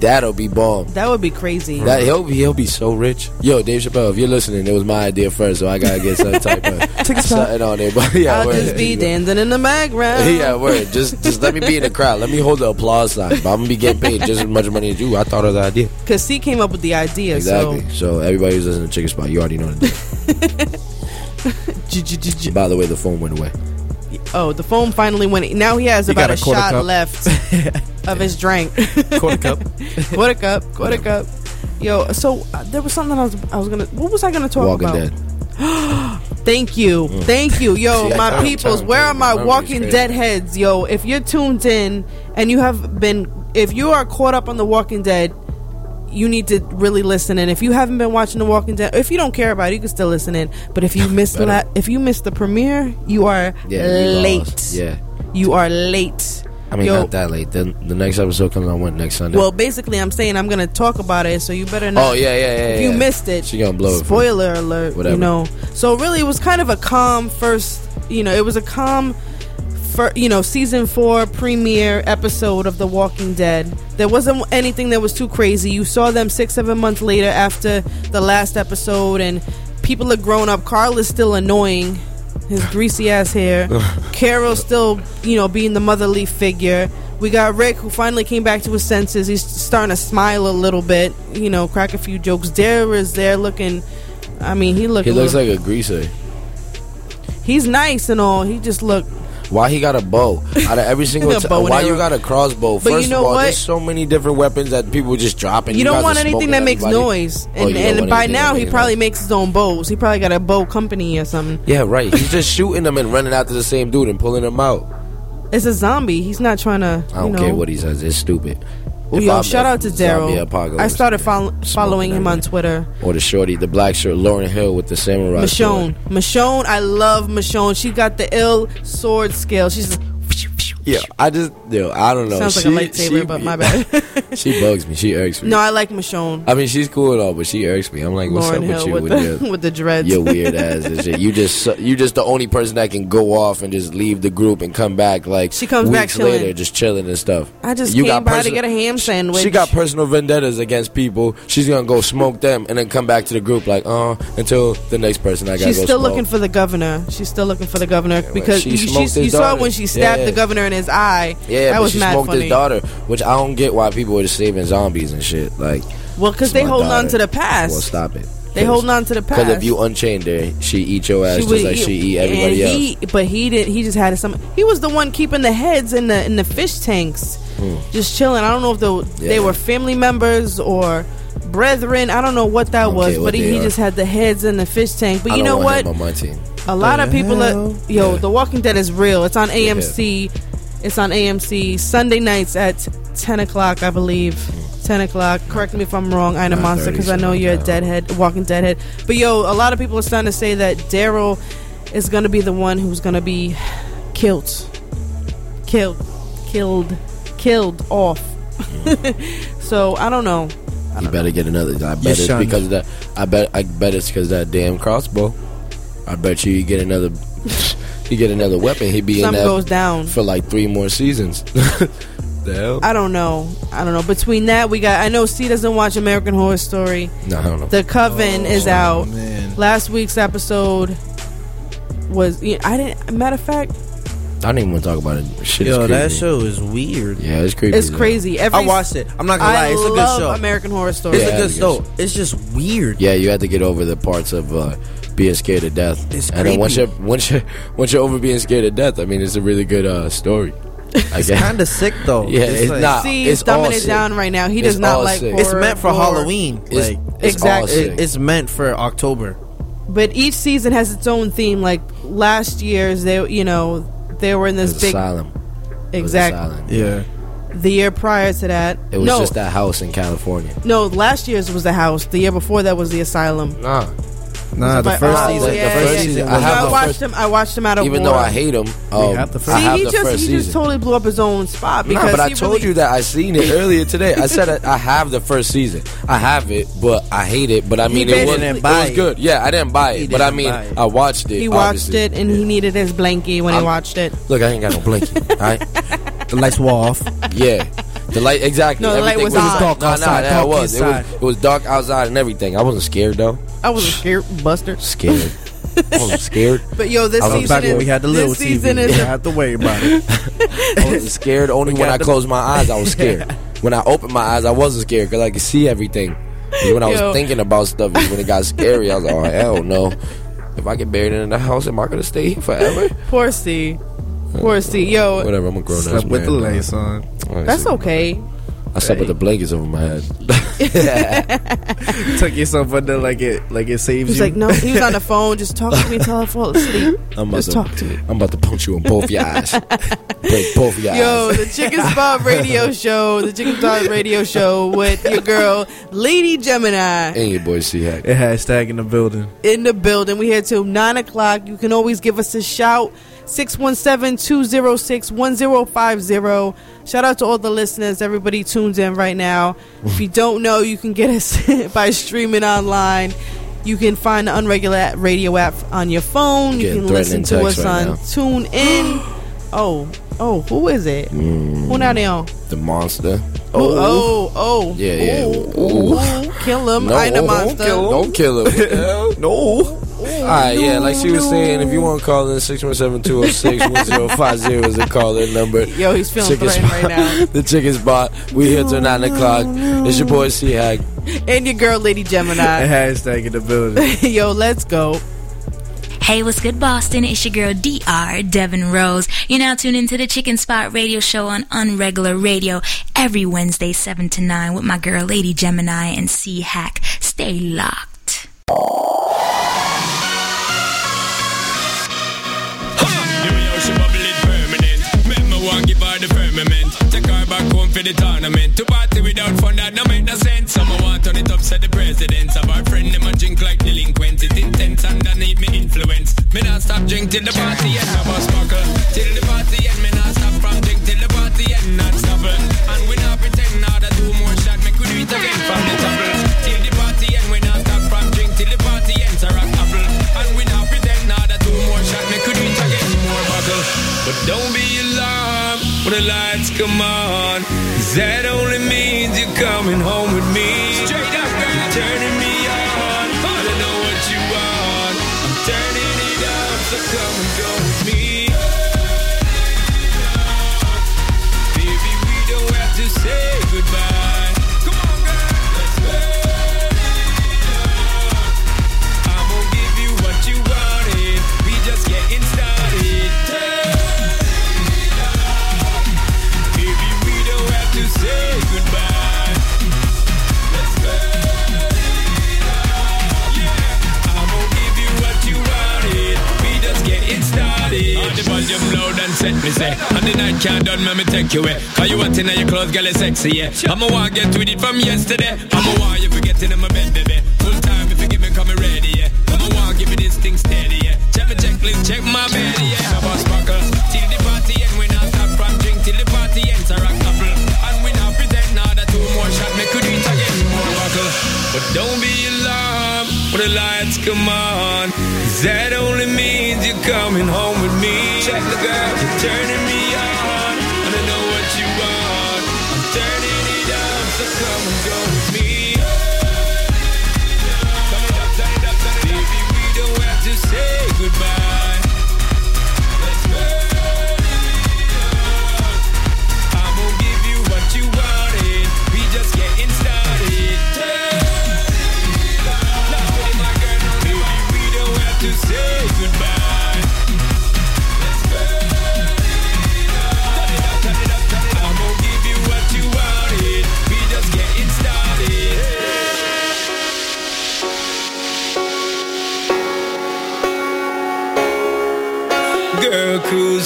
that'll be bomb. That would be crazy. That he'll be he'll be so rich. Yo, Dave Chappelle, if you're listening, it was my idea first, so I gotta get some type of something on there. But yeah, I'll word. just be dancing in the background. Yeah, word. Just just let me be in the crowd. Let me hold the applause sign. But I'm gonna be getting paid just as much money as you. I thought of the idea. Because he came up with the idea. Exactly. So, everybody who's listening to Chicken Spot, you already know the deal. By the way, the phone went away. Oh, the phone finally went. Now he has He about a, a shot cup. left of his drink. Quarter cup. quarter cup. Quarter cup. Yo, so uh, there was something I was I was gonna. What was I gonna talk Walking about? Dead. Thank you, thank you, yo, See, my peoples. Where you, are my my Walking memory's Dead heads, yo? If you're tuned in and you have been, if you are caught up on the Walking Dead, you need to really listen. And if you haven't been watching the Walking Dead, if you don't care about it, you can still listen in. But if you missed the la- if you missed the premiere, you are Yeah, late. Yeah. You are late. I mean, Yo, not that late. Then the next episode comes on what next Sunday. Well, basically, I'm saying I'm gonna talk about it, so you better not. Oh, yeah, yeah, yeah, If you yeah. missed it, She gonna blow it for you. Spoiler alert. Whatever. You know. So really, it was kind of a calm first. You know, it was a calm. For, you know, season four premiere episode of The Walking Dead. There wasn't anything that was too crazy. You saw them six, seven months later after the last episode, and people are grown up. Carl is still annoying, his greasy ass hair. Carol still, you know, being the motherly figure. We got Rick, who finally came back to his senses. He's starting to smile a little bit, you know, crack a few jokes. Daryl is there looking. I mean, he look. he looks little- like a greaser. He's nice and all. He just look. Why he got a bow? Out of every single time, why you got a crossbow? But you know of all, what? there's so many different weapons that people just drop and You don't want anything that makes everybody. noise. Oh, And, and by now, he probably noise. makes his own bows. He probably got a bow company or something. Yeah, right. He's just shooting them and running after the same dude and pulling them out. It's a zombie. He's not trying to. I don't you know. care what he says. It's stupid. If Yo, I'm shout out to Daryl. I started follow- following him on Twitter. Or the shorty, the black shirt, Lauryn Hill with the samurai. Michonne. Michonne, I love Michonne. She got the ill sword skill. She's Yeah, I just, yo, I don't know. sounds She- like a lightsaber, she- but my bad. she bugs me. She irks me. no, I like Michonne. I mean, she's cool and all, but she irks me. I'm like, what's Lauren up with you with with, the- your, with the dreads. Your weird ass and shit. You just you just the only person that can go off and just leave the group and come back like She comes back weeks chilling. later, just chilling and stuff. I just You came got by to get a ham sandwich. She got personal vendettas against people. She's gonna go smoke them and then come back to the group like, uh, until the next person I gotta She's go still smoke. looking for the governor. She's still looking for the governor because she you, smoked you saw daughter. when she stabbed Yeah. the governor in his eye. Yeah, that but was she mad smoked funny. his daughter, which I don't get why people are just saving zombies and shit. Like, Well, because they hold on to the past. Well, stop it. They holding on to the past. Because if you unchained her, she eat your ass She just like eat- she eat everybody else. he, But he did. He just had some. He was the one keeping the heads in the in the fish tanks, Hmm. just chilling. I don't know if they, they were family members or brethren. I don't know what that was, but he, he just had the heads in the fish tank. But I you know what? him on my team. A lot The of people hell? are yo. Yeah. The Walking Dead is real. It's on AMC. It's on AMC Sunday nights at ten o'clock, I believe. Ten o'clock. Correct me if I'm wrong, Ina Nah, Monster, because I know you're a deadhead, Walking Deadhead. But yo, a lot of people are starting to say that Daryl is going to be the one who's going to be killed, killed, killed, killed off. so I don't know. You better get another. I bet it's shunned. because of that. I bet. I bet it's because that damn crossbow. I bet you, you get another. you get another weapon. He'd be in that goes down. for like three more seasons. the hell? I don't know. I don't know. Between that, we got. I know C doesn't watch American Horror Story. No, I don't know. The Coven is Oh, out. Last week's episode was. yeah, I didn't. Matter of fact, I don't even want to talk about it. Shit Yo, is that show is weird. Yeah, it's creepy. it's though. crazy. Every, I watched it. I'm not gonna I lie, it's a good love show. American Horror Story. It's Yeah, a good it's a show. good It's just weird. Yeah, you have to get over the parts of uh, being scared to death. It's and then once you're once you once you're over being scared to death, I mean, it's a really good uh, story. I It's kind of sick though. Yeah, it's like- not. C it's dumbing it down right now. He It's does not like. sick. It's meant for gore. Halloween. It's- like it's all it- it's meant for October. But each season has its own theme. Like last year's, they you know they were in this It's big asylum. It was asylum. Yeah. The year prior to that, It was no, just that house in California. no. Last year's was the house. The year before that was the asylum. Nah. Nah, the first season. yeah, the first season. I have I the watched first- him. I watched him out of Even war. though I hate him, um, have the first- See, he the just first he just totally blew up his own spot because Nah, but I he told really- you that I seen it earlier today. I said I, I have the first season. I have it, but I hate it. But I mean, it was, it was good. Yeah, I didn't buy it, He but I mean. I watched it. He watched it and he needed his blankie when he watched it. Look, I ain't got no blanket. all right? The lights were off. Yeah. The light exactly. No, the light Everything was on. dark Nah, nah, outside, that dark was. It was. It was dark outside and everything. I wasn't scared though. I was scared, Buster. Scared. I wasn't scared. But yo, this I was season Back is when we had the little this TV, season we is didn't have to worry about it. I wasn't scared. Only when got I the- closed my eyes, I was scared. When I opened my eyes, I wasn't scared because I could see everything. And when I was thinking about stuff, when it got scary. I was like, oh hell no. If I get buried in the house, am I gonna stay here forever? poor C. Poor C. Yo, Whatever. I'm a grown ass Slept with the man. lights on. that's okay. I slept with the blankets over my head. Took yourself under like it, like it saves He's you. like, no, he was on the phone. Just talk to me until I fall asleep. I'm about Just to, talk to me. I'm about to punch you in both your eyes. Break both your Yo, eyes. the Chicken Spot Radio Show, the Chicken Spot Radio Show with your girl, Lady Gemini, And your boy C Hack. it hashtag in the building. in the building. We here till 9 o'clock. You can always give us a shout. 617-206-1050. Shout out to all the listeners. Everybody tunes in right now. if you don't know, you can get us by streaming online. You can find the Unregular Radio app on your phone. You can listen to us right on now. Tune In. oh, oh, who is it? Mm. Who now they on? The monster. Oh, oh, oh. Yeah, yeah. Ooh, Ooh. ooh, kill him. No, I the don't monster. kill him. Don't kill him. What the hell? No. Alright, yeah, like she was saying, if you want to call in 617-206-1050 is the call in number. Yo, he's feeling Chicken threatened spot. right now. the chicken spot. We here till 9 o'clock. It's your boy C Hack. And your girl, Lady It Gemini. hashtag in the building. Yo, let's go. Hey, what's good, Boston? It's your girl, DR Devin Rose. You're now tuned into the Chicken Spot Radio Show on Unregular Radio every Wednesday, 7 to 9, with my girl, Lady Gemini and C Hack. Stay locked. For the tournament. To party without fun that no make no sense. Some want turn it up, said the president. Of our friend, them a drink like delinquents. It intense underneath me influence. Me not stop drink till the party end. Have a sparkle till the party end. Me not stop from drink till the party end. Not stop. And we not pretend now that two more shot. Make we do it again from the top. Till the party end. We not stop from drink till the party end. So rock apple. And we not pretend now that two more shot. Make we do it again. More buckle. But don't be alarmed when the lights come on. Cause that only means you're coming home with me. Straight up, girl. You're turning me on. I don't know what you want. I'm turning it up, so come set me say. And the night can't done, me, me take you away. Cause you want in your clothes, girl, you sexy, yeah. I'ma want get with it from yesterday. I'ma want you forgetting in my bed, baby. Full time if you give me, come ready, yeah. I'ma want give me this thing steady, yeah. Check my checklist, check my bed, yeah. Have a sparkle till the party end. We not stop from drink till the party ends. A rock couple. And we not pretend now that two more shots make could eat again. More buckle. But don't be alarmed when the lights come on. Cause that only means you're coming home with me. Check the girl, you're turning me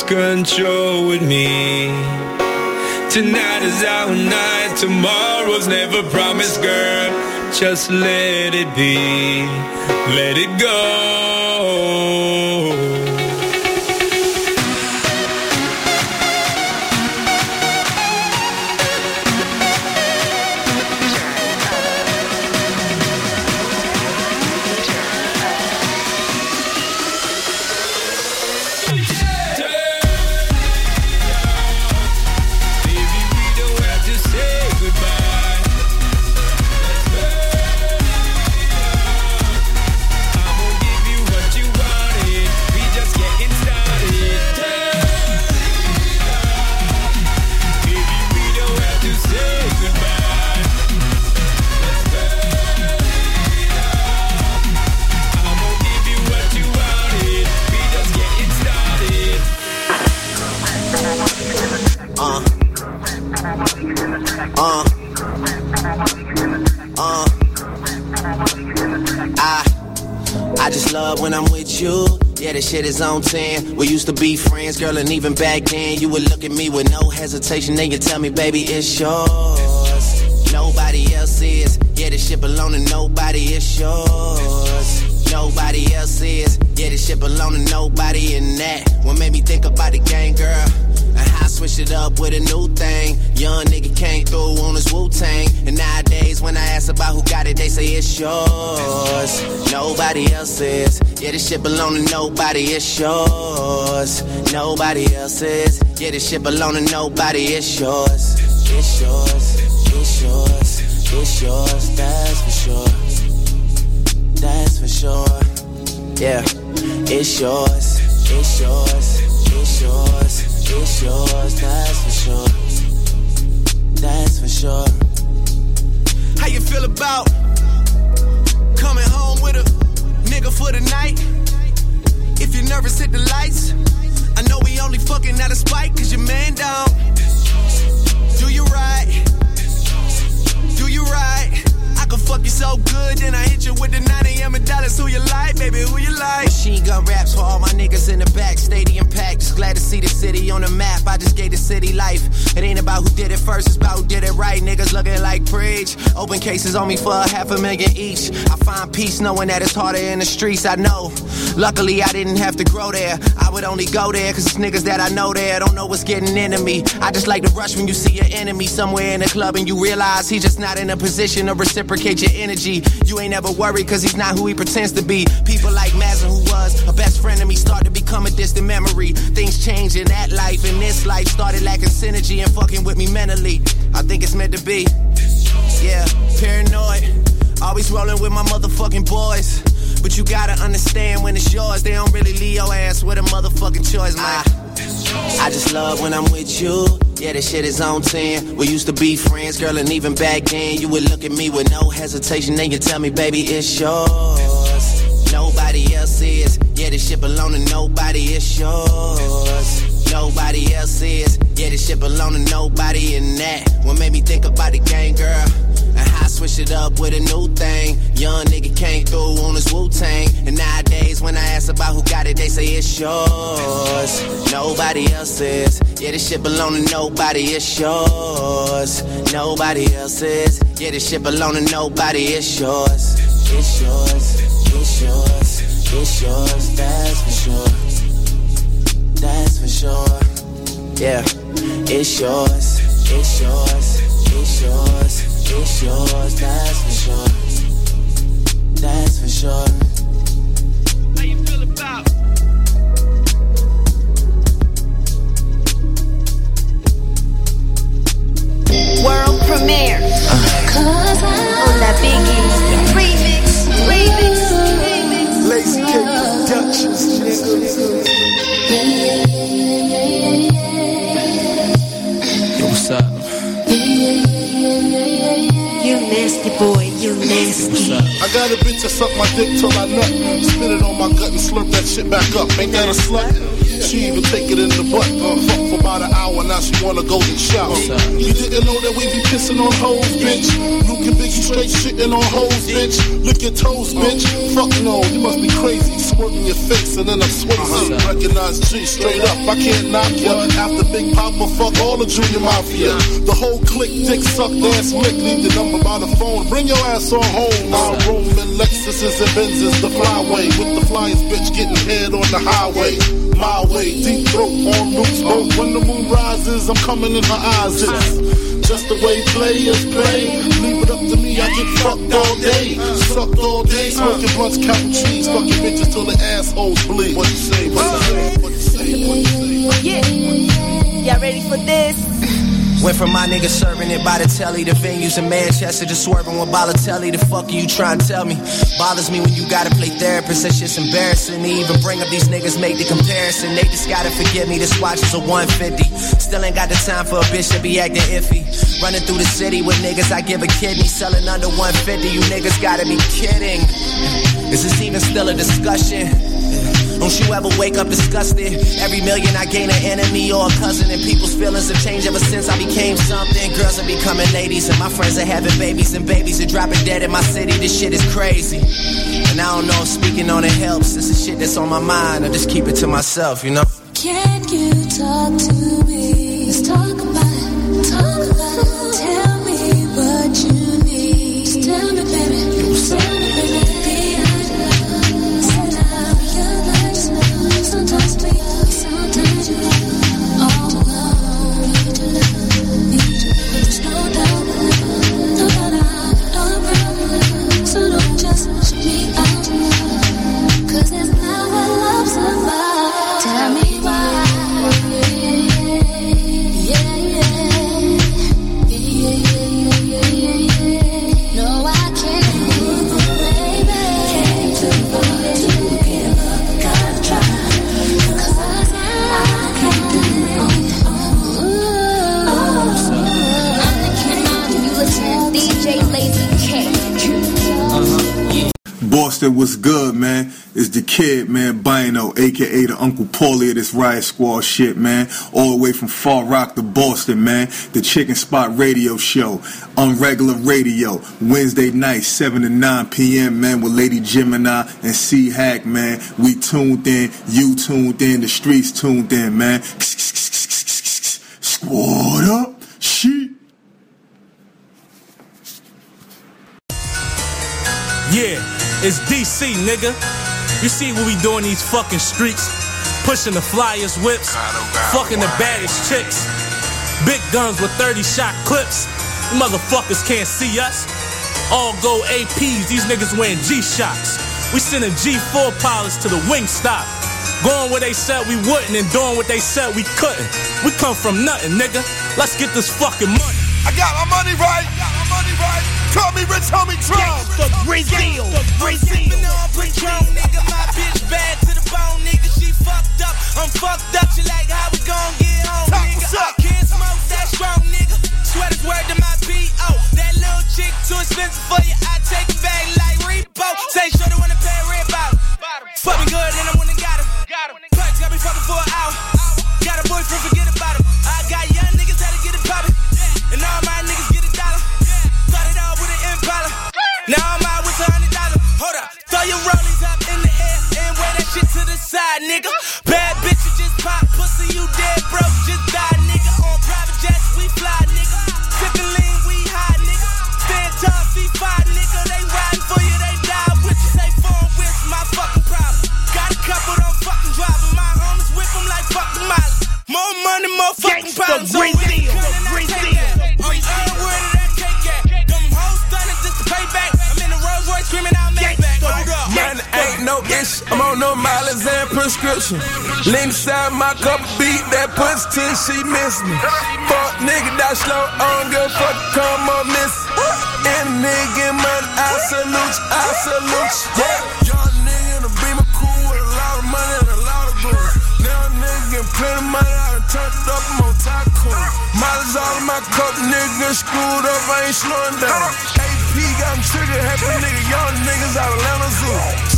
control with me. Tonight is our night, tomorrow's never promised, girl. Just let it be, let it go. Is on 10. We used to be friends, girl, and even back then, you would look at me with no hesitation. Then you tell me, baby, it's yours. Nobody else is. Yeah, this shit belong to nobody, it's yours. Nobody else is. Yeah, this shit belong to nobody in that. What made me think about the game, girl? And how I switched it up with a new thing. Young nigga came through on his Wu Tang. And nowadays, when I ask about who got it, they say it's yours. Nobody else is. Yeah, this shit belong to nobody, it's yours. Nobody else is. Yeah, this shit belong to nobody, it's yours. It's yours. It's yours. It's yours. That's for sure. That's for sure. Yeah, it's yours. It's yours. It's yours. It's yours. That's for sure. That's for sure. Feel about coming home with a nigga for the night? If you're nervous, hit the lights. I know we only fucking out of spite, cause your man down. Do you right? Do you right? I could fuck you so good, then I hit you with the 9 a.m. and dollars. Who you like, baby? Who you like? Machine gun raps for all my niggas in the back. Stadium packed. Glad to see the city on the map. I just gave the city life. It ain't about who did it first, it's about who did it right. Niggas looking like preach. Open cases on me for a half a million each. I find peace knowing that it's harder in the streets. I know. Luckily, I didn't have to grow there. Would only go there cause it's niggas that I know there. I don't know what's getting into me. I just like to rush when you see your enemy somewhere in the club and you realize he's just not in a position to reciprocate your energy. You ain't ever worried cause he's not who he pretends to be. People like Mazin, who was a best friend of me, start to become a distant memory. Things change in that life, and this life started lacking synergy and fucking with me mentally. I think it's meant to be. Yeah, paranoid. Always rolling with my motherfucking boys. But you gotta understand when it's yours, they don't really leave your ass with a motherfucking choice, man. I just love when I'm with you. Yeah, this shit is on 10. We used to be friends, girl, and even back then, you would look at me with no hesitation. Then you tell me, baby, it's yours. Nobody else is. Yeah, this shit belong to nobody, it's yours. Nobody else is. Yeah, this shit belong to nobody in that. What made me think about the game, girl? Switched it up with a new thing. Young nigga came through on his Wu Tang. And nowadays, when I ask about who got it, they say it's it's yours. Nobody else's. Yeah, this shit belong to nobody, it's yours. Nobody else's. Yeah, this shit belong to nobody, it's yours. It's yours, it's yours, it's yours, that's for sure. That's for sure. Yeah, it's yours, it's yours, it's yours, it's yours, that's for sure. That's for sure. You nasty boy, you nasty. I got a bitch that suck my dick till I nut. Spit it on my gut and slurp that shit back up. Ain't that a slut? She even take it in the butt. Uh, fuck for about an hour, now she wanna go and shower. You didn't know that we be pissing on hoes, bitch. Luke and Biggie straight shitting on hoes, bitch. Lick your toes, bitch. Fuck no, you must be crazy. Squirting your face and then I'm swayzy. Uh-huh. Recognize G straight up, I can't knock ya. After Big Papa, fuck all the junior mafia. The whole clique, dick suck, ass lick. Leave the number by the phone. Bring your ass on home. Now Roman Lexuses and Benzes, the flyway. With the flyest bitch getting head on the highway. My way, deep throat on loose boat. When the moon rises, I'm coming in her eyes. It's just the way players play. Me, I get fucked all day. Sucked all day, smoking blunts, counting trees, fucking bitches till the assholes bleed. What you say? What you say? What you say? What you say? Yeah. Y'all ready for this? Went from my niggas serving it by the telly to venues in Manchester, just swerving with Balotelli. The fuck are you trying to tell me? Bothers me when you gotta play therapist. That shit's embarrassing to even bring up these niggas, make the comparison. They just gotta forgive me. This watch is a 150. Still ain't got the time for a bitch to be acting iffy. Running through the city with niggas, I give a kidney. Selling under 150, you niggas gotta be kidding. Is this even still a discussion? Don't you ever wake up disgusted? Every million I gain an enemy or a cousin, and people's feelings have changed ever since I became something. Girls are becoming ladies, and my friends are having babies, and babies are dropping dead in my city. This shit is crazy. And I don't know if speaking on it helps. This is shit that's on my mind. I just keep it to myself, you know? Can you talk to me? Let's talk about it. Talk about it. Boston, what's good, man? It's the kid, man, Bino, aka the Uncle Paulie of this Riot Squad shit, man. All the way from Far Rock to Boston, man. The Chicken Spot Radio Show, on regular radio, Wednesday night, 7 to 9 p.m., man, with Lady Gemini and C Hack, man. We tuned in, you tuned in, the streets tuned in, man. Squad up, shit. Yeah, it's DC, nigga. You see what we do in these fucking streets? Pushing the flyers, whips, fucking the baddest chicks. Big guns with 30 shot clips. Motherfuckers can't see us. All go APs, these niggas wearing G shocks. We sending G4 pilots to the wing stop. Going where they said we wouldn't and doing what they said we couldn't. We come from nothing, nigga. Let's get this fucking money. I got my money right. I Got my money right. Call me rich, homie Trump. The Brazil, the Brazil. nigga, my bitch bad to the bone, nigga. She fucked up. I'm fucked up. She like how we gon' get home, nigga. I can't smoke that strong, nigga. Swear it's word to my P.O. That little chick too expensive for you. I take it back like repo. Say sure they wanna pay a red bottle. Fuck me good, then I went and got him. Die, nigga. Bad bitches just pop pussy, you dead broke, just die, nigga. On private jets, we fly, nigga. Sippin' lean, we high, nigga. Stand tough, be fine, nigga. They riding for you, they die with you. Say phone with my fucking problem. Got a couple, don't fucking drive 'em. My homies whip 'em like fucking Molly. More money, more fucking problems. Ain't. I'm on no mileage and prescription. Lean inside my cup beat that puts till she miss me. Fuck nigga that slow on girl, fuck come on miss. And nigga man, I salute, I salute. Yeah, young nigga in a beamer cool with a lot of money and a lot of goons. Now nigga plenty money, I done turned up, I'm on tycoon. Mileage all in my cup, nigga screwed up, I ain't slowing down. AP got 'em trigger happy nigga, young niggas out of Atlanta Zoo.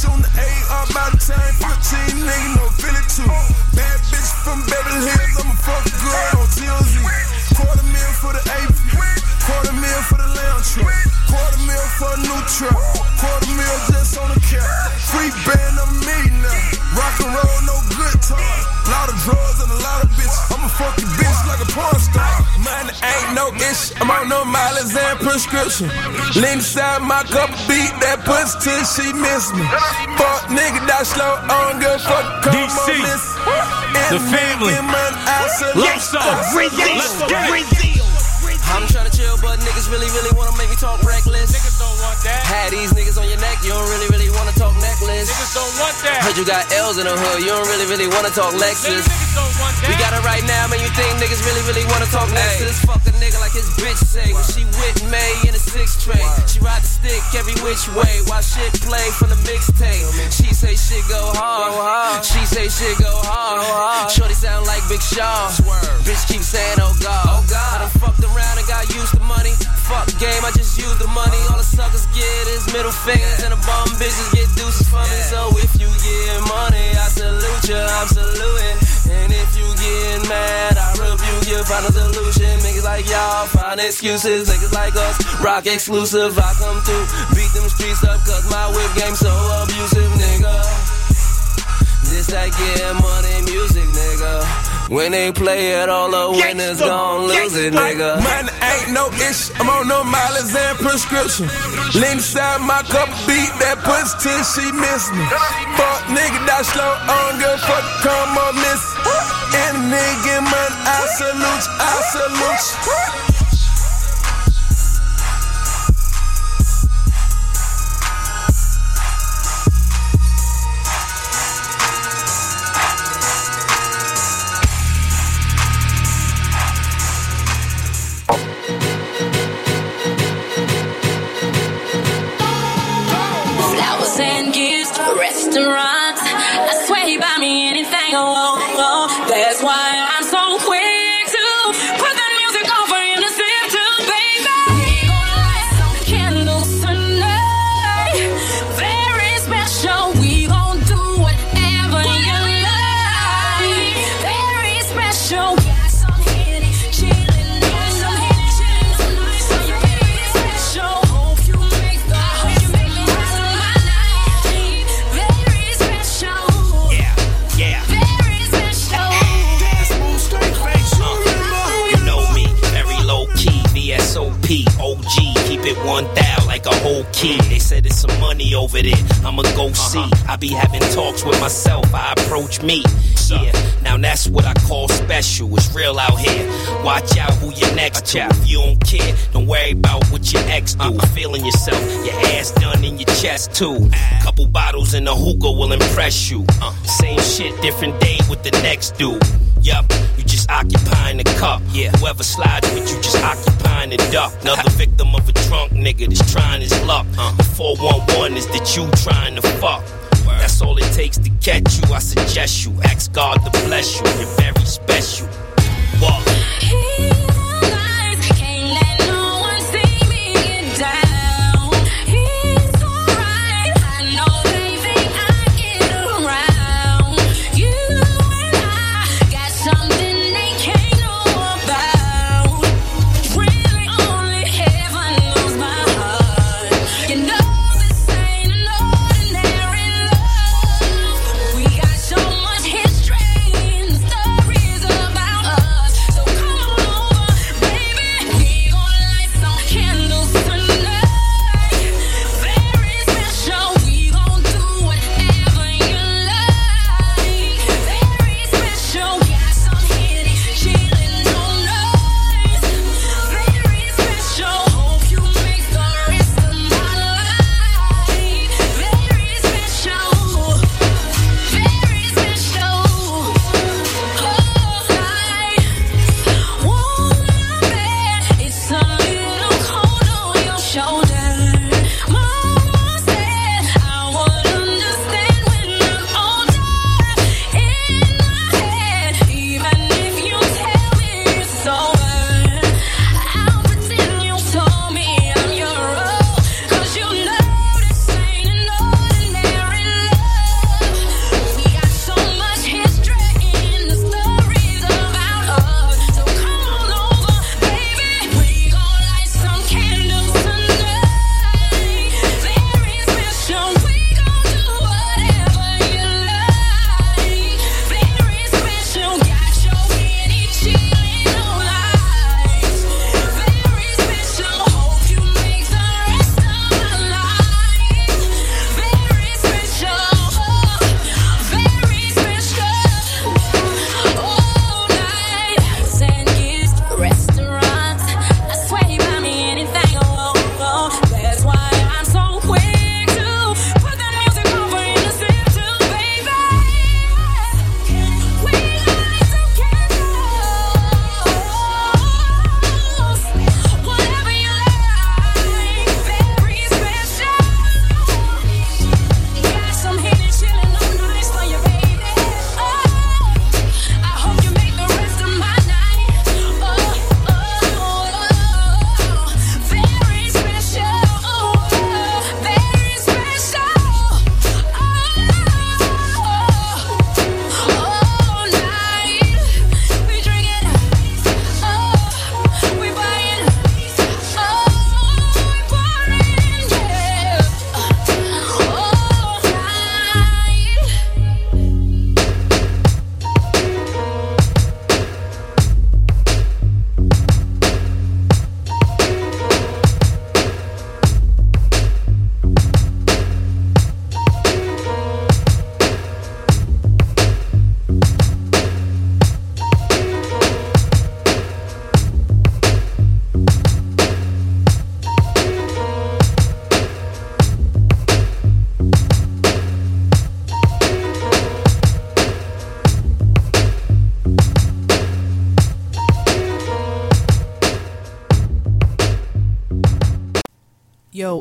A time 15, nigga, no Philly too. Bad bitch from Beverly Hills, I'm a fuck girl on TLZ. Quarter mil for the AP, quarter mil for the lounge truck, quarter mil for a new truck, quarter mil just on the cap. Free band me now. Rock and roll, no good time. Lot of drugs and a lot of bitches. I'm a fucking bitch like a porn star. Man, ain't no issue. I'm on no mileage and prescription. Lean inside my cup beat that puts till she miss me. Fuck nigga that slow on girl, fuck come DC, on miss. the family. Man, I salute. Let's go. Let's go. I'm tryna chill, but niggas really, really wanna make me talk reckless. Niggas don't want that. Had these niggas on your neck, you don't really, really wanna talk necklace. Niggas don't want that. Heard you got L's in the hood, you don't really, really wanna talk Lexus. Niggas don't want that. We got it right now, man. You think niggas really, really wanna talk Lexus? Fuck a nigga like his bitch say. When she with May in a six tray, she ride the stick every which way while shit play from the mixtape. She say shit go hard. She say shit go hard. Shorty sound like Big Sean. Bitch keep saying oh god. Oh god. I done fucked around and got used to money. Fuck game, I just use the money. All the suckers get is middle fingers and the bum bitches get deuces from me. So if you get money, I salute you, I'm saluting. And if you get mad, I rebuke you, find a solution. Niggas like y'all find excuses. Niggas like us rock exclusive. I come through, beat them streets up, cause my whip game so abusive, nigga. This that get money music, nigga. When they play it, all the winners gon' lose it, nigga. Man, ain't no issue. I'm on no mileage and prescription. Lean inside my cup beat that puts till she miss me. Fuck nigga that slow on girl, fuck come on miss. And nigga man, I salute, you, I salute. Key. They said it's some money over there, I'ma go see. I be having talks with myself, I approach me. Yeah, now that's what I call special. It's real out here. Watch out who you're next to. If you don't care, don't worry about what your ex do. I'm feeling yourself, your ass done in your chest too. Couple bottles in the hookah will impress you. Uh, same shit, different day with the next dude. Yup, you just occupying the cup. Yeah, whoever slides with you just occupying the duck. Another victim of a drunk nigga that's trying his luck. Uh, the 411 is that you trying to fuck. That's all it takes to catch you. I suggest you ask God to bless you. You're very special. Walk.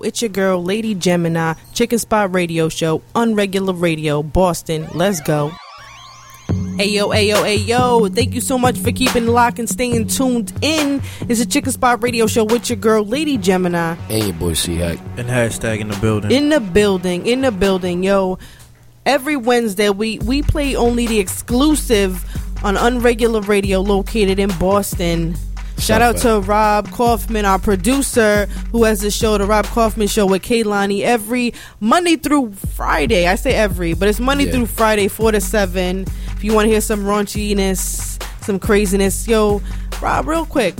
It's your girl, Lady Gemini, Chicken Spot Radio Show, Unregular Radio, Boston. Let's go. Hey yo, hey yo, hey yo. Thank you so much for keeping lock and staying tuned in. It's a Chicken Spot Radio Show with your girl, Lady Gemini. And your boy C Hack. And hashtag in the building. In the building, in the building, yo. Every Wednesday we we play only the exclusive on Unregular Radio located in Boston. Shout out to Rob Kaufman, our producer, who has the show, the Rob Kaufman Show with Kaylani, every Monday through Friday. I say every, but it's Monday Yeah. through Friday, 4 to 7. If you want to hear some raunchiness, some craziness, yo, Rob, real quick,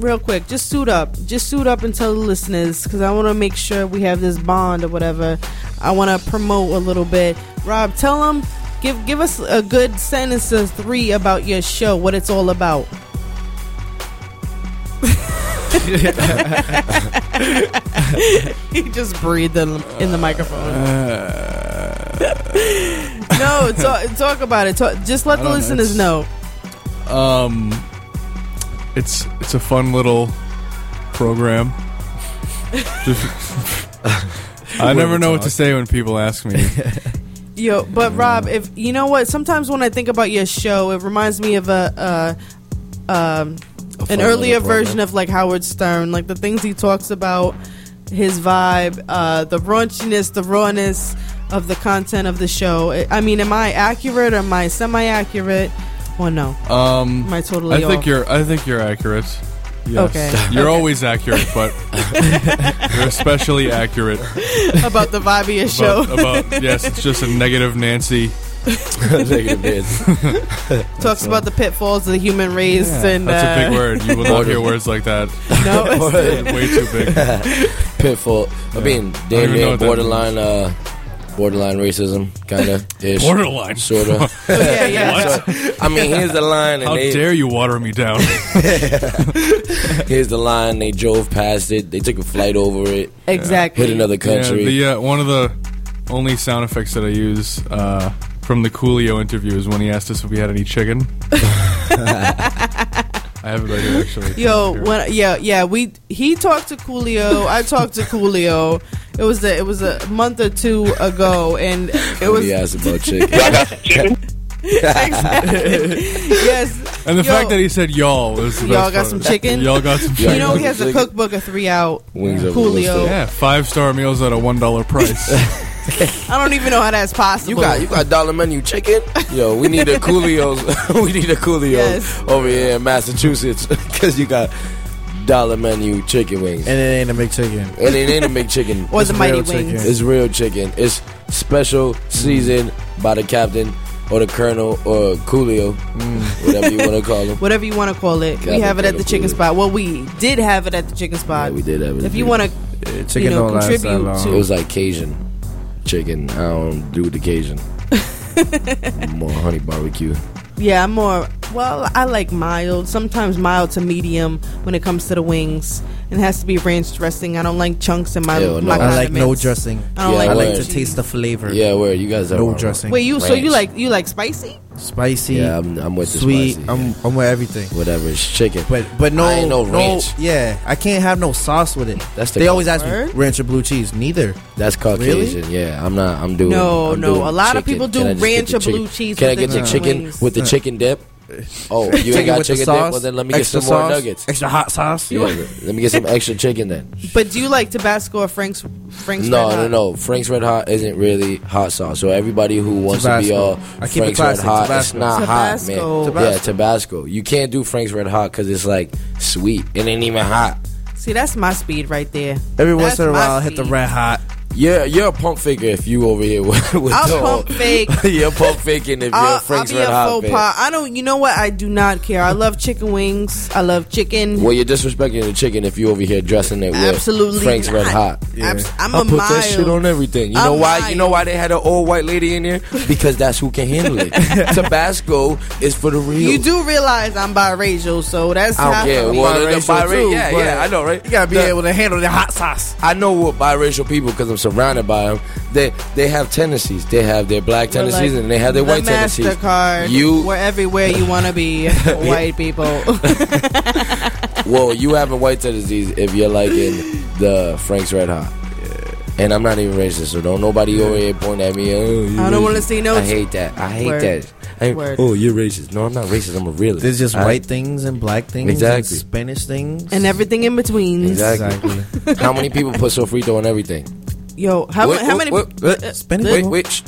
real quick, just suit up. Just suit up and tell the listeners, because I want to make sure we have this bond or whatever. I want to promote a little bit. Rob, tell them, give, give us a good sentence or three about your show, what it's all about. he just breathed in, in the microphone. no, talk, talk about it. Talk, just let I the don't know, listeners know. Um, it's it's a fun little program. I never know what to say when people ask me. Yo, but Rob, if you know what, sometimes when I think about your show, it reminds me of a, uh, um, an earlier program. version of like Howard Stern, like the things he talks about, his vibe, uh, the raunchiness, the rawness of the content of the show. I- I mean, am I accurate? Or am I semi-accurate? Or no? Um, Am I totally I think off? you're. I think you're accurate. Yes. Okay. You're Okay. always accurate, but you're especially accurate about the vibe of your show. About, about yes, it's just a negative Nancy. Negative Nancy. Talks about the pitfalls of the human race, Yeah, and that's a uh, big word. You will not hear words like that. No, it's- way too big. Pitfall. I mean, I don't damn near borderline, uh, borderline racism, kind of. Ish. Borderline? sort of. Yeah, yeah. I mean, here's the line, and How they, dare you water me down? here's the line. They drove past it. They took a flight over it. Exactly. Hit another country. Yeah, the uh, one of the only sound effects that I use uh, from the Coolio interview is when he asked us if we had any chicken. I have it right here, actually. Yo, when yeah, yeah, we he talked to Coolio, I talked to Coolio. It was a, it was a month or two ago, and it was he asked about chicken. exactly. yes. And the Yo, fact that he said y'all was the y'all best got part. some chicken. Y'all got some chicken. You know he has a cookbook of three out. Wings over Coolio. Yeah, five star meals at a one dollar price. I don't even know how that's possible. You got you got dollar menu chicken. Yo, we need a Coolio's. we need a Coolio's Yes. over here in Massachusetts because you got dollar menu chicken wings. And it ain't a big chicken. And it ain't a big chicken. Or the It's mighty real chicken. It's real chicken. It's special seasoned by the captain or the colonel or Coolio, mm. whatever you want to call him. Whatever you want to call it, we have it at the chicken Coolio. spot. Well, we did have it at the chicken spot. Yeah, we did have it. If you want to, chicken you know, don't last that contribute long. to It was like Cajun chicken. I don't do the Cajun. More honey barbecue. Yeah, I'm more. Well, I like mild. Sometimes mild to medium when it comes to the wings. It has to be ranch dressing. I don't like chunks in my. Ew, my no. I like no dressing. I don't Yeah, like. I like to taste the flavor. Yeah, where you guys are No dressing. Wait, you? So you like you like spicy? Spicy. Yeah, I'm, I'm with the spicy. I'm I'm with everything. Whatever, it's chicken. But but no I ain't no ranch. yeah, I can't have no sauce with it. That's the they always ask Word? me ranch or blue cheese. Neither. That's Caucasian. Yeah, I'm not. I'm doing. No, I'm no, doing a lot of people do Can I just get ranch or blue cheese Can I get the the chicken chicken with the uh. chicken dip? Oh, you ain't Chicken got with the chicken sauce, dip? Well, then let me get extra some more nuggets. Extra hot sauce. Yeah, let me get some extra chicken then. But do you like Tabasco or Frank's? Frank's No, Red no, Hot? no. Frank's Red Hot isn't really hot sauce. So everybody who wants to be Tabasco. all I keep it Frank's Red Hot, Tabasco. it's not Tabasco. hot, man. Yeah, Tabasco. You can't do Frank's Red Hot because it's like sweet. It ain't even hot. See, that's my speed right there. Every That's once in a while, I'll hit the red hot. Yeah, you're a pump faker if you over here with, with I'll the pump fake. you're pump faking if you're I'll, a Frank's I'll be Red a Hot faux pas. I don't. You know what? I do not care. I love chicken wings. I love chicken. Well, you're disrespecting the chicken if you over here dressing it with Absolutely Frank's Red not. Hot. Abs- I'm I'll a put mild. that shit on everything. You I'm know why? mild. You know why they had an old white lady in there? Because that's who can handle it. Tabasco is for the real. You do realize I'm biracial, so that's I don't half care. of me. Well, the, the Biracial too, yeah, yeah, I know, right? You gotta be The- able to handle the hot sauce. I know what biracial people because I'm surrounded by them. They they have tendencies. They have their black We're tendencies like and they have their the white tendencies. Mastercard. You we're everywhere you want to be, white people. well, you having white tendencies if you're liking the Frank's Red Hot. And I'm not even racist, so don't nobody over here point at me. Oh, I don't wanna racist." see no- I hate that. I hate Word. that. I- oh, you're racist. No, I'm not racist. I'm a realist. There's just I- white things and black things, Exactly. and Spanish things, and everything in between. Exactly. How many people put sofrito on everything? Yo, how, Wait, ma- how wait, many? wait, uh, Spanish Wait, people. which?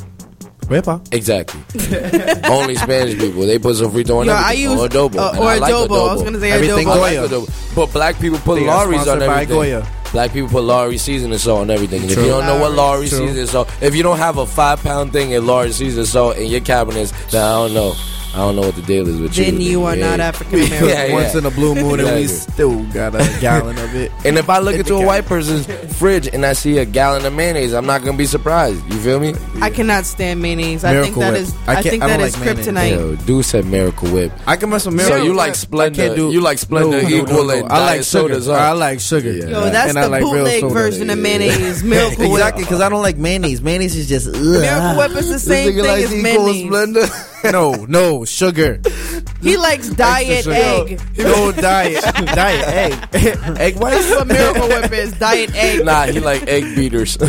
Wepa. Exactly. Only Spanish people. They put some sofrito on Yo, I use- or adobo. uh, or I like adobo. I was gonna say Everything adobo. I like adobo. But black people put They got Lawry's on sponsored by everything. Goya. Black people put Lawry seasoning salt on everything. And if you don't know what Lawry True. seasoning salt, if you don't have a five pound thing of Lawry seasoning salt in your cabinets, then I don't know. I don't know what the deal is with you. Then you are Yeah. not African American. Yeah, yeah. Once in a blue moon, and we still got a gallon of it. And if I look into a white person's fridge and I see a gallon of mayonnaise, I'm not gonna be surprised. You feel me? I cannot stand mayonnaise. I think Miracle that Whip. is. I I, can't- think I that don't is like mayonnaise. kryptonite. Yo, dude said Miracle Whip. I can mess with So Miracle you like Whip. I can't Splenda? do- You like Splenda No, no, equal no, no. and I like diet sugar. sodas, huh? I like sugar. Yo, that's And I the like real bootleg soda. version of mayonnaise. Miracle Whip. Exactly, because I don't like mayonnaise. Mayonnaise is just ugh. Miracle Whip is the same thing likes as equal mayonnaise. No, no sugar. He likes diet sugar. egg. No diet, diet egg, egg white. That's what Miracle Whip is. Diet egg. Nah, he like egg beaters.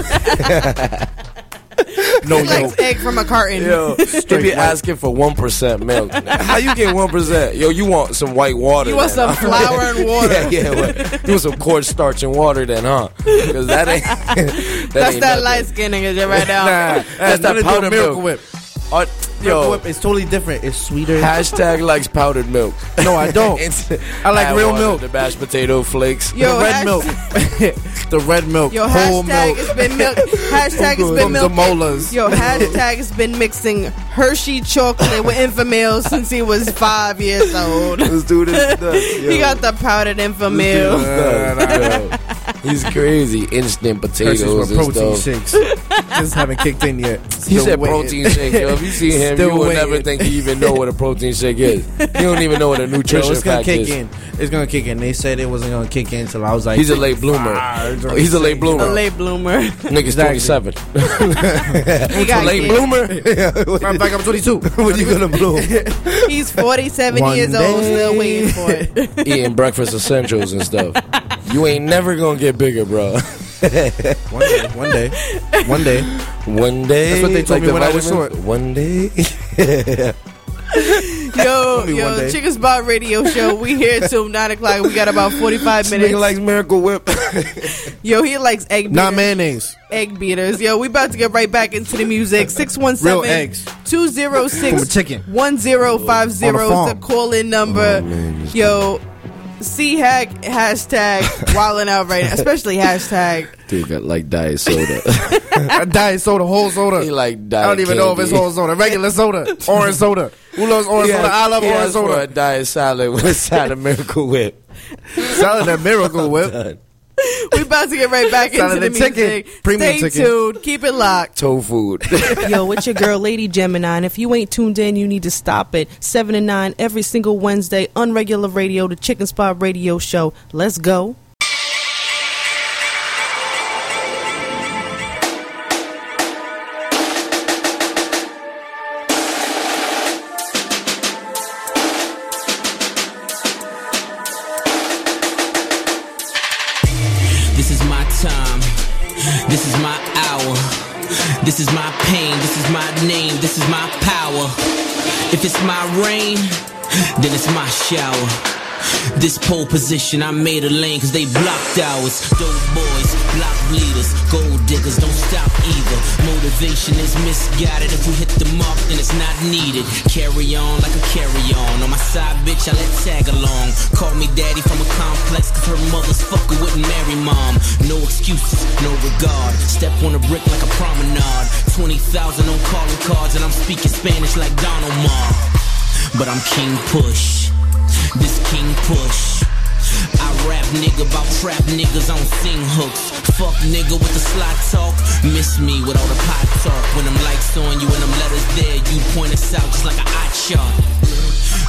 No, he likes egg from a carton. Yo, he be asking for one percent milk. How you get one percent? Yo, you want some white water? You want then, some huh? flour and water. yeah, yeah. What? You want some cornstarch and water then, huh? Because that ain't. that That's ain't that nothing. light skin nigga shit right now. Nah, That's that powder Miracle milk. Whip. Uh, Miracle yo, Whip is totally different. It's sweeter. hashtag likes powdered milk. No, I don't. I like add real water, milk. The mashed potato flakes. Yo, the red milk, the red milk, Yo, whole hashtag milk. has been milk. Hashtag has been From the milk. molars. Yo, hashtag has been mixing Hershey chocolate with Enfamil since he was five years old. This dude is nuts. he got the powdered This dude Enfamil. is. He's crazy. Instant potatoes Hershey's and protein stuff. shakes. Just haven't kicked in yet. He Still said waiting. protein shake. Yo, if you see him, Still you would waiting. never think he even know what a protein shake is. You don't even know what a Yo, nutrition it's gonna fact kick is. in. It's gonna kick in. They said it wasn't gonna kick in until I was like. He's a late bloomer. five, Oh, He's a late bloomer. A late bloomer. Nigga's Exactly. 27. He got late kids. bloomer? Matter of fact, I'm 22. when you gonna bloom? He's 47 One years old, day. still waiting for it. Eating breakfast essentials and stuff. You ain't never gonna get bigger, bro. one day, one day, one day. One day. That's what they told me the when I was short. One day. Yo, yo, day. Chicken Spot Radio Show. We here till 9 o'clock. We got about 45 Nigga minutes. likes Miracle Whip. Yo, he likes egg beaters. Not mayonnaise. Egg beaters. Yo, we about to get right back into the music. 617 206 chicken 1050 is the call in number. Oh, yo, C hack hashtag wilding out right now, especially hashtag. Dude got like diet soda. A diet soda, whole soda. he like diet I don't even know if it's whole soda. Regular soda. Orange soda. Who loves orange He soda? I love he orange asked for a soda. diet salad with a side of Miracle Whip. Salad that miracle whip. Done. We about to get right back into Salad the and chicken. music. Premium Stay chicken. tuned. Keep it locked. Toe food. Yo, it's your girl, Lady Gemini. And if you ain't tuned in, you need to stop it. 7 to 9 every single Wednesday on regular radio, the Chicken Spot Radio Show. Let's go. Is my pain. This is my name. This is my power. If it's my rain, then it's my shower. This pole position, I made a lane cause they blocked ours. Dope boys, block bleeders, gold diggers, don't stop either. Motivation is misguided. If we hit the mark, then it's not needed. Carry on like a carry on. On my side, bitch, I let tag along. Call me daddy from a complex cause her mother's fucker wouldn't marry mom. No excuses, no regard. Step on a brick like a promenade. 20,000 on calling cards, and I'm speaking Spanish like Don Omar. But I'm King Push. This King Push. I rap nigga about trap niggas on sing hooks. Fuck nigga with the slot talk. Miss me with all the pot talk. When them lights on you and them letters there, you point us out just like an eye chart.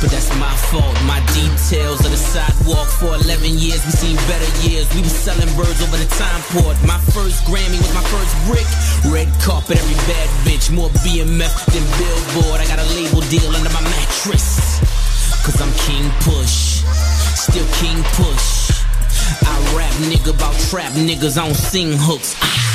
But that's my fault, my details of the sidewalk. For 11 years, we seen better years. We was selling birds over the time port. My first Grammy was my first brick. Red carpet, every bad bitch. More BMF than Billboard. I got a label deal under my mattress. Cause I'm King Push. Still King Push. I rap nigga about trap niggas, I don't sing hooks. Ah.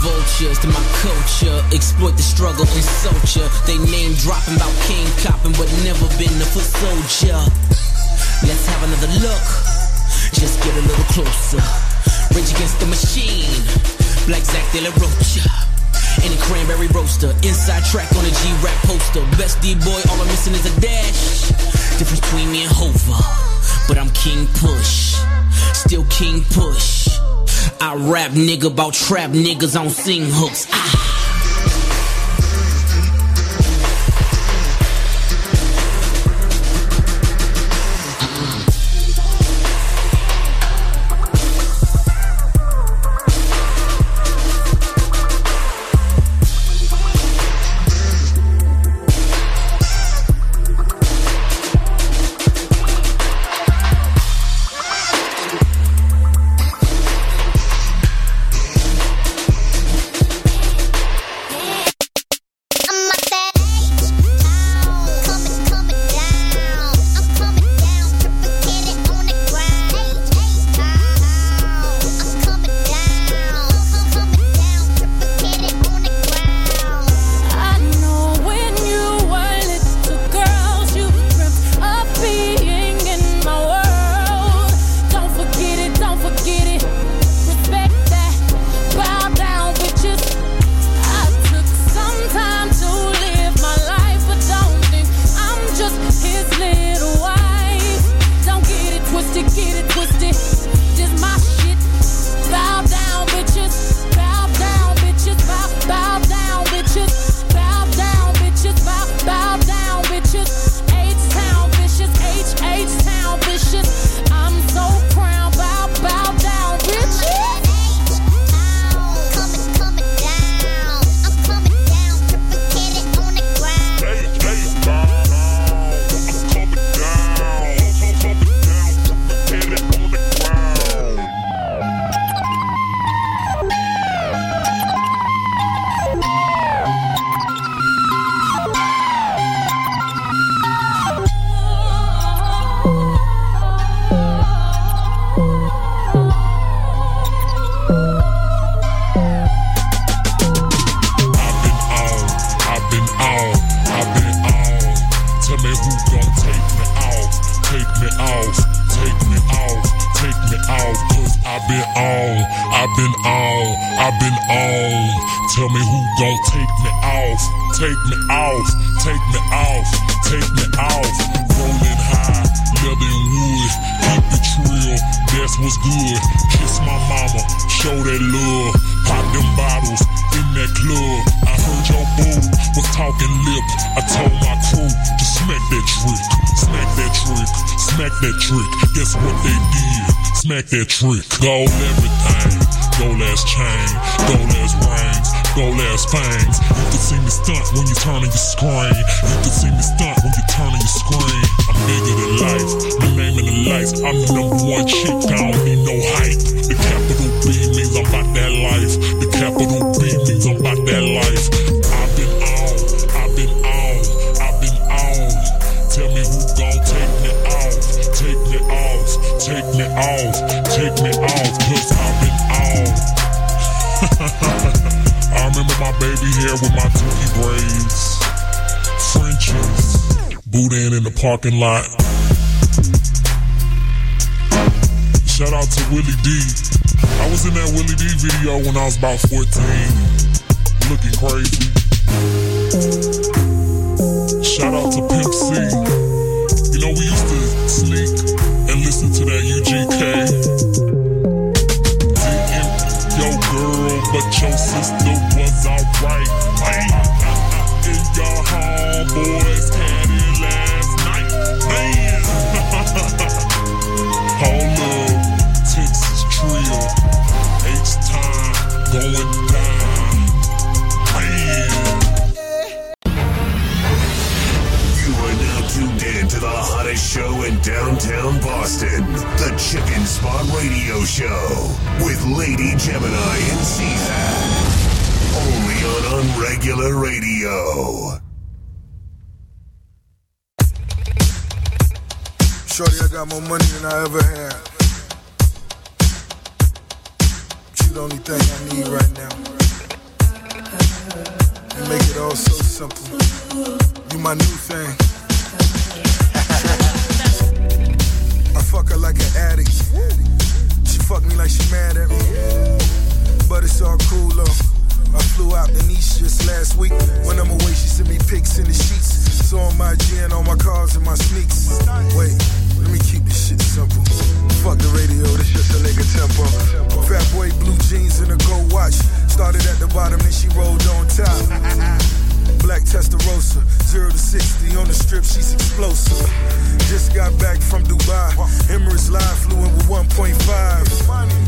Vultures to my culture, exploit the struggle, insult ya. They name dropping about king copping, but never been a foot soldier. Let's have another look, just get a little closer. Rage against the machine, Black Zack De La Rocha. In a cranberry Roadster, inside track on a G-Rap poster. Best D-boy, all I'm missing is a dash. Difference between me and Hova, but I'm King Push, still King Push. I rap nigga about trap niggas on sing hooks. Ah. Smack that trick. Gold everything, gold ass chain, gold ass rings, gold ass fangs. You can see me stunt when you turn on your screen. You can see me stunt when you turn on your screen. I'm bigger than life, my name in the lights. I'm the number one chick. I don't need no hype. The capital B means I'm about that life. The capital B Remember my baby hair with my dookie braids. Frenchies, boudin in the parking lot. Shout out to Willie D. I was in that Willie D video when I was about 14. Looking crazy. Shout out to Pimp C. You know, we used to sneak and listen to that UGK. DM your girl, but your sister You are now tuned in to the hottest show in downtown Boston, the Chicken Spot Radio Show with Lady Gemini and C-Hack. On Unregular Radio. Shorty, I got more money than I ever had. You the only thing I need right now. You make it all so simple. You my new thing. I fuck her like an addict. She fuck me like she mad at me. But it's all cool though. I flew out to Nice just last week. When I'm away, she sent me pics in the sheets. So my gin, on my cars, and my sneaks. Wait, let me keep this shit simple. Fuck the radio, this just a nigga tempo. Fat boy, blue jeans and a gold watch. Started at the bottom, and she rolled on top. Black Testarossa, 0 to 60 on the strip, she's explosive. Just got back from Dubai. Emirates Live flew in with 1.5.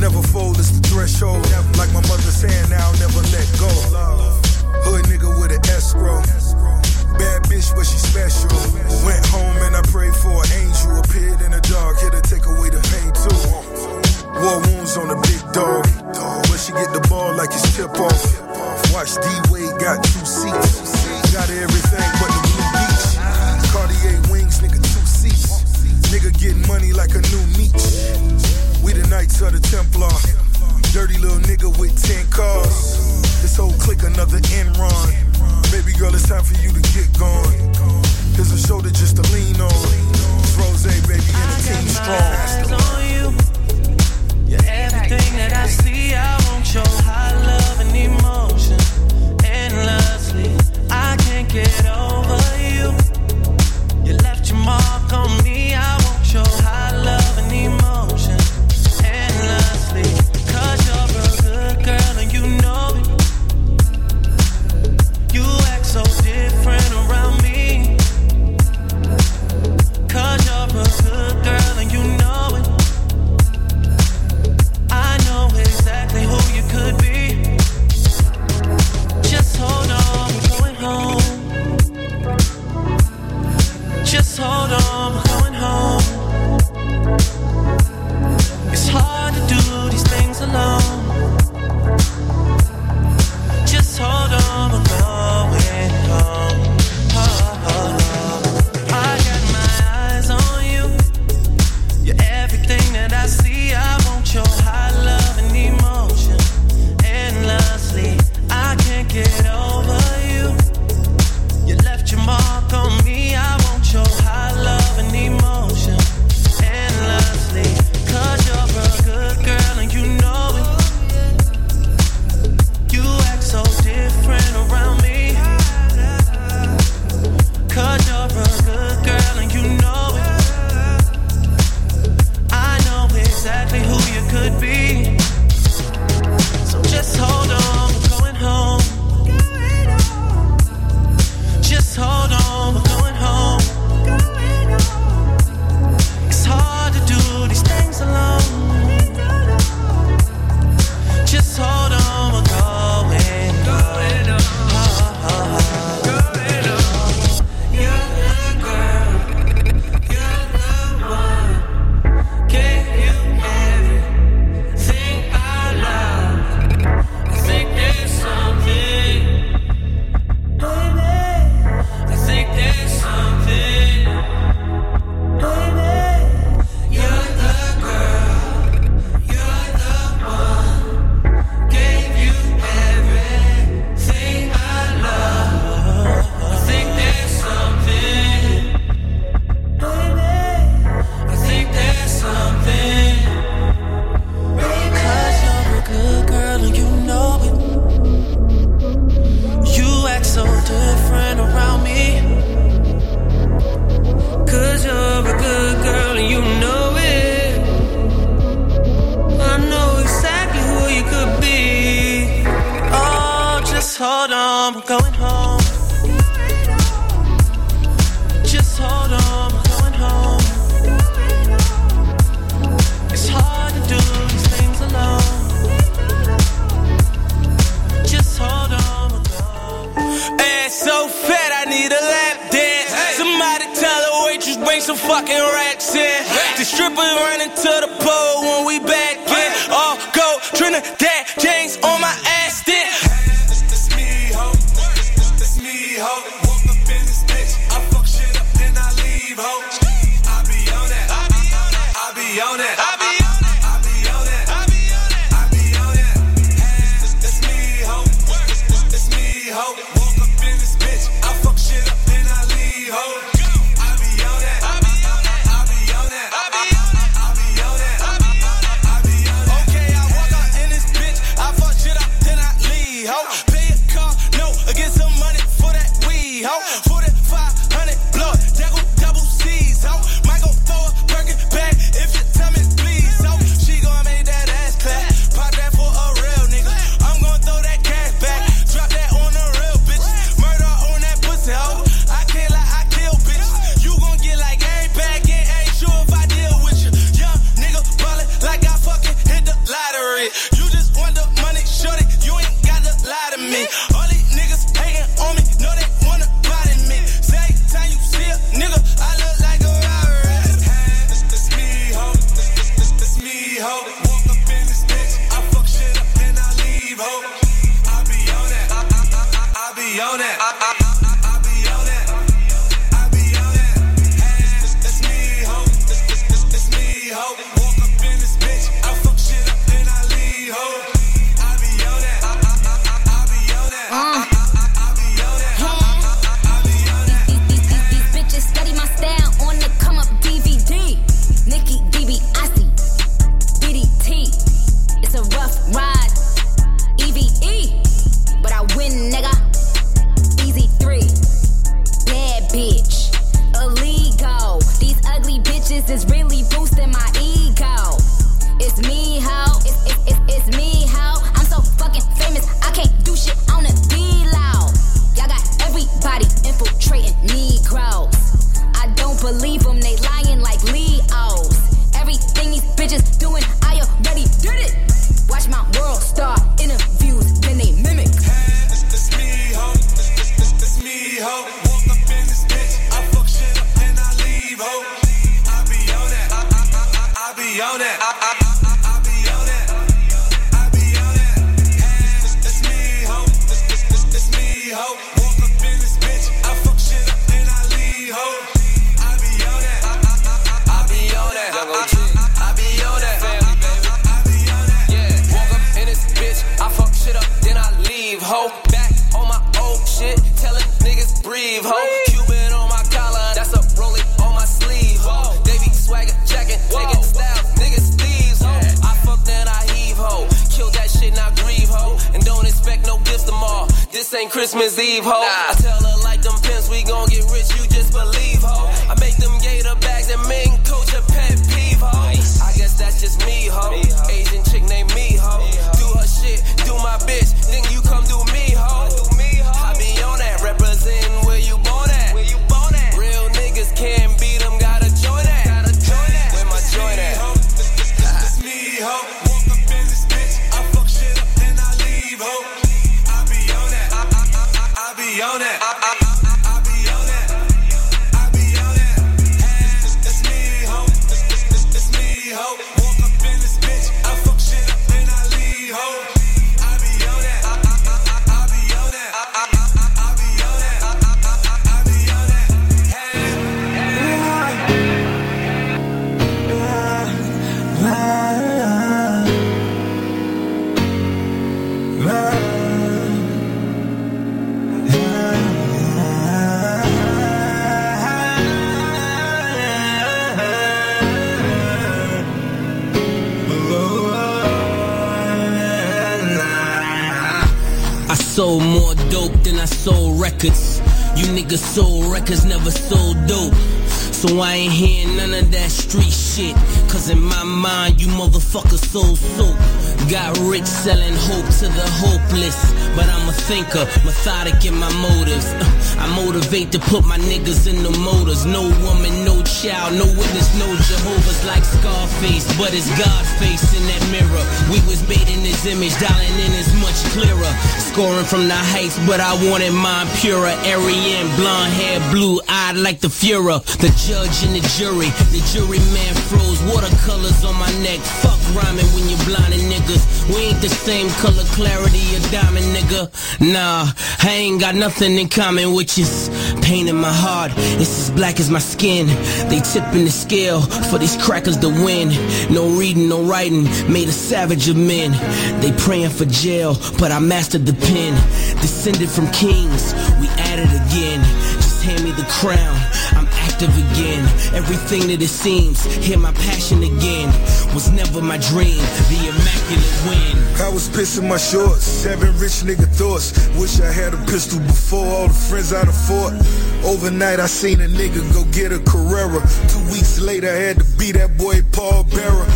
Never fold, it's the threshold. Like my mother's hand, now never let go. Hood nigga with an escrow. Bad bitch, but she special. Went home and I prayed for an angel. Appeared in the dark, here to take away the pain too. War wounds on the big dog. But she get the ball like it's tip off. Watch D Wade got two seats. Got everything but the blue beach. Cartier wings, nigga, two seats. Nigga getting money like a new niche. We the Knights of the Templar. Dirty little nigga with 10 cars. This whole clique another Enron. Baby girl, it's time for you to get going. Here's a shoulder just to lean on. It's Rozay, baby, and the team strong. eyes on you. You're everything that I see. I want your high love and emotion endlessly. I can't get over you. You left your mark on me. Strippers running to the pole when we back in. All go Trinidad. be own it. sold more dope than I sold records. You niggas sold records, never sold dope. So I ain't hearing none of that street shit shit. Cause in my mind, you motherfuckers so soap. Got rich selling hope to the hopeless. But I'm a thinker, methodic in my motives. Uh, I motivate to put my niggas in the motors. No woman, no child, no witness, no Jehovah's like Scarface. But it's God's face in that mirror. We was made in his image, dialing in is much clearer. Scoring from the heights, but I wanted mine purer. Aryan, blonde hair, blue eyed like the Fuhrer. The judge and the jury, the jury man Watercolors on my neck. Fuck rhyming when you're blinding niggas. We ain't the same color clarity, a diamond nigga. Nah, I ain't got nothing in common with you. Pain in my heart, it's as black as my skin. They tipping the scale for these crackers to win. No reading, no writing, made a savage of men. They praying for jail, but I mastered the pen. Descended from kings, we at it again. Just hand me the crown, again. Everything that it seems, hear my passion again. Was never my dream, the immaculate win. I was pissing my shorts, having rich nigga thoughts. Wish I had a pistol before all the friends I'd have fought. Overnight, I seen a nigga go get a Carrera. Two weeks later, I had to be that boy Paul Bearer.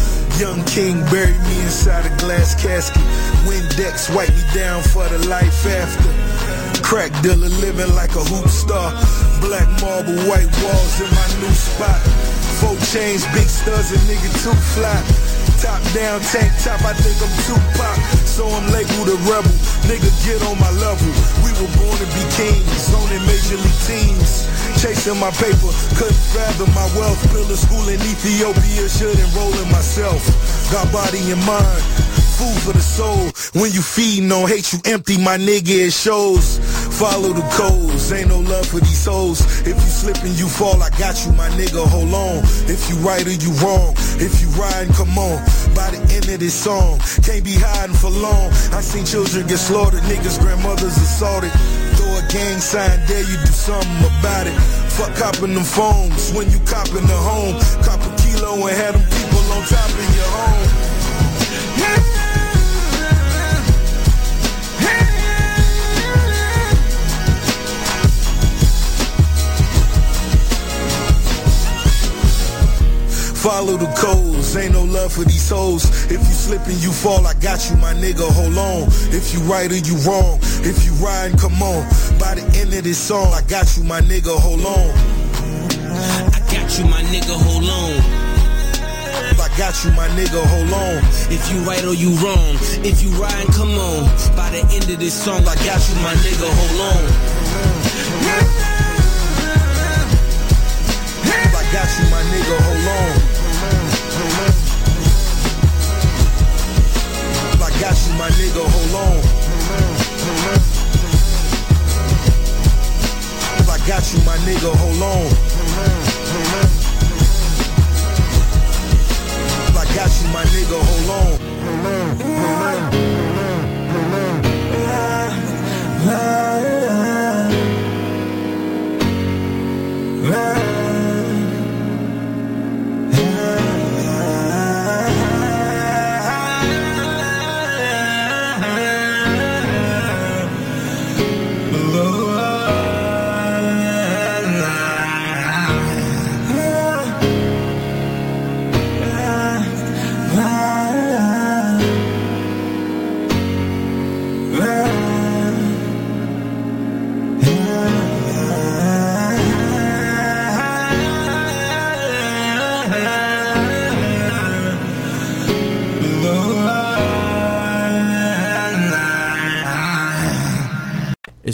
Young King buried me inside a glass casket. Windex wiped me down for the life after. Crack dealer living like a hoop star. Black marble, white walls in my new spot. Four chains, big studs, and nigga too fly. Top down, tank top, I think I'm Tupac. So I'm labeled a rebel. Nigga, get on my level. We were born to be kings, owning major league teams. Chasing my paper, couldn't fathom my wealth. Build a school in Ethiopia, should enroll in myself. Got body and mind, food for the soul. When you feeding on hate, you empty, my nigga, it shows. Follow the codes, ain't no love for these hoes. If you slip and you fall, I got you, my nigga, hold on. If you right or you wrong, if you riding, come on. By the end of this song, can't be hiding for long. I seen children get slaughtered, niggas, grandmothers assaulted. Throw a gang sign, dare you do something about it. Fuck copping them phones when you copping the home. Cop a kilo and have them people on top of your home. Follow the codes, ain't no love for these hoes. If you slip and you fall, I got you, my nigga, hold on. If you right or you wrong, if you riding, come on. By the end of this song, I got you, my nigga, hold on. I got you, my nigga, hold on. If I got you, my nigga, hold on. If you right or you wrong, if you riding, come on. By the end of this song, I got you, my nigga, hold on. I got you, my nigga, hold on. Got you, my nigga, hold on. If I got you, my nigga, hold on. If I got you, my nigga, hold on.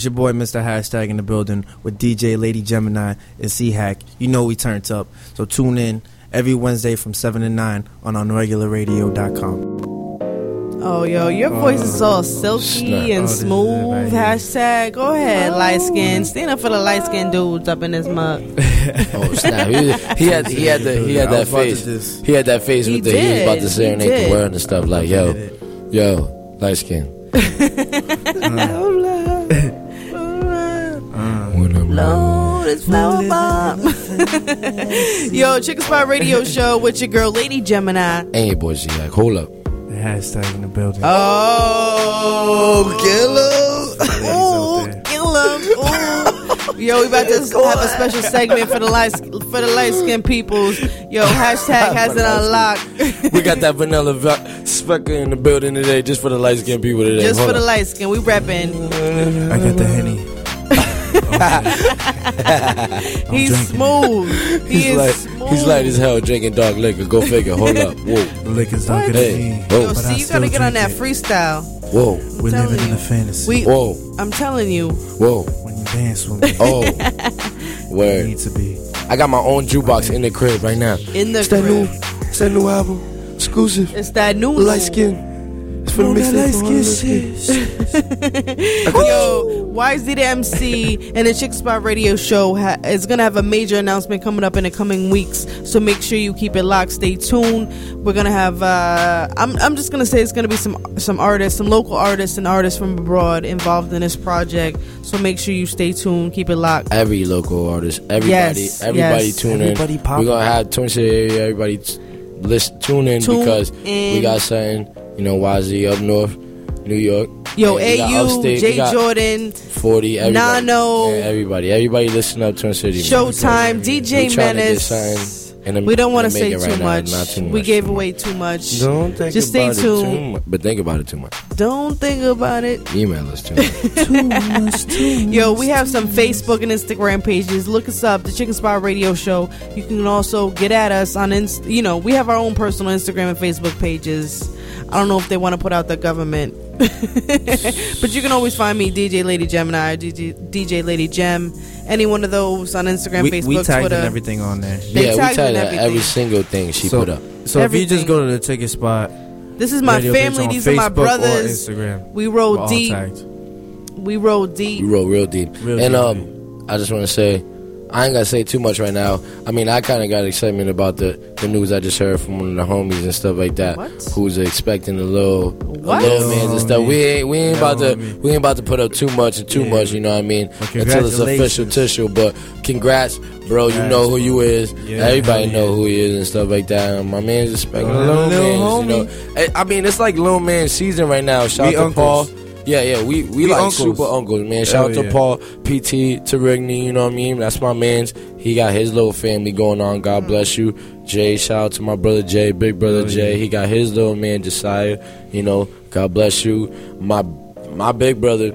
It's your boy, Mr. Hashtag, in the building with DJ Lady Gemini and C Hack. You know we turned up, so tune in every Wednesday from 7 to 9 on unregularradio.com. Oh, yo, your voice is all oh, silky snap. and Oh, this is it smooth. right. Hashtag, go ahead, oh. light skin. Stand up for the light skin dudes up in this mug. Oh snap! He, he had he had the he had that was about to face. just- He had that face He with the he was about to serenade the did. world and stuff like yo, yo, light skin. Lord, it's flower bomb. Yo, Chicken Spot Radio Show with your girl, Lady Gemini. And your boy Z like, hold up. The hashtag in the building. Oh, killer. Oh, killer. Ooh. Yo, we about to have a special segment for the light for the light skinned peoples. Yo, hashtag has it unlocked. we got that vanilla va- specker in the building today, just for the light skinned people today. Just Hold for the light skin. We repping. I got the Henny. He's drinking. smooth. He He's is like smooth. he's light as hell drinking dark liquor. Go figure. Hold up. Whoa. The liquor's darker What? than Hey, me. whoa. Yo, but I see, you still gotta get on that it. freestyle. Whoa. We're telling living in you. a fantasy. We, Whoa. I'm telling you. Whoa. When you dance with me. Oh. Word. Need to be. I got my own jukebox in the crib right now. In the it's that new, it's that new album, exclusive. It's that new light skin. It's for the that light skin all Yo, YZ the MC and the Chick Spot Radio Show ha- is gonna have a major announcement coming up in the coming weeks. So make sure you keep it locked. Stay tuned. We're gonna have. Uh, I'm I'm just gonna say it's gonna be some some artists, some local artists and artists from abroad involved in this project. So make sure you stay tuned. Keep it locked. Every local artist, everybody, Yes, everybody yes. tune Everybody in. pop We're gonna have Twin City area. Everybody t- listen, tune in Tune because we got something. You know, YZ up north, New York. Yo, AU, upstate, Jay Jordan, Forty, everybody, Nano. Man, everybody, everybody, listen up, Twin City. Showtime, We DJ Menace. Something in the- We don't want to say too, right much. Not too much. We gave away too much. Don't think Just stay about it tuned. too much, but think about it too much. Don't think about it. Email us too much. Yo, we have some Facebook and Instagram pages. Look us up, the Chicken Spot Radio Show. You can also get at us on, Inst- you know, we have our own personal Instagram and Facebook pages. I don't know if they want to put out the government, but you can always find me, DJ Lady Gemini, DJ, DJ Lady Gem, any one of those on Instagram, we, Facebook, we tagged Twitter. in everything on there. They yeah, we tagged in tagged everything. every single thing she so, put up. So if you just go to the ticket spot, This is my family. on These are my brothers. Instagram. We roll deep. tagged. We roll deep. You wrote real deep. Real and deep, um, I just want to say, I ain't gotta say too much right now. I mean, I kind of got excitement about the the news I just heard from one of the homies and stuff like that. Who's expecting a little, What? a little man and stuff. We ain't we ain't Little about to homie. we ain't about to put up too much and too Yeah. much. You know what I mean? But Until it's official congratulations. tissue. But congrats, bro. You know who you is. Yeah, Everybody hell know who he is and stuff like that. And my man's expecting a Little little man. You know, I- I mean, it's like little man season right now. Shout We out to uncles. Paul. Yeah, yeah, we we, We like uncles. super uncles, man. Hell Shout out to yeah. Paul, PT, to Rigney, you know what I mean? That's my man's. He got his little family going on. God mm. bless you. Jay, shout out to my brother Jay, big brother Hell Jay. yeah. He got his little man Josiah, you know. God bless you. My my big brother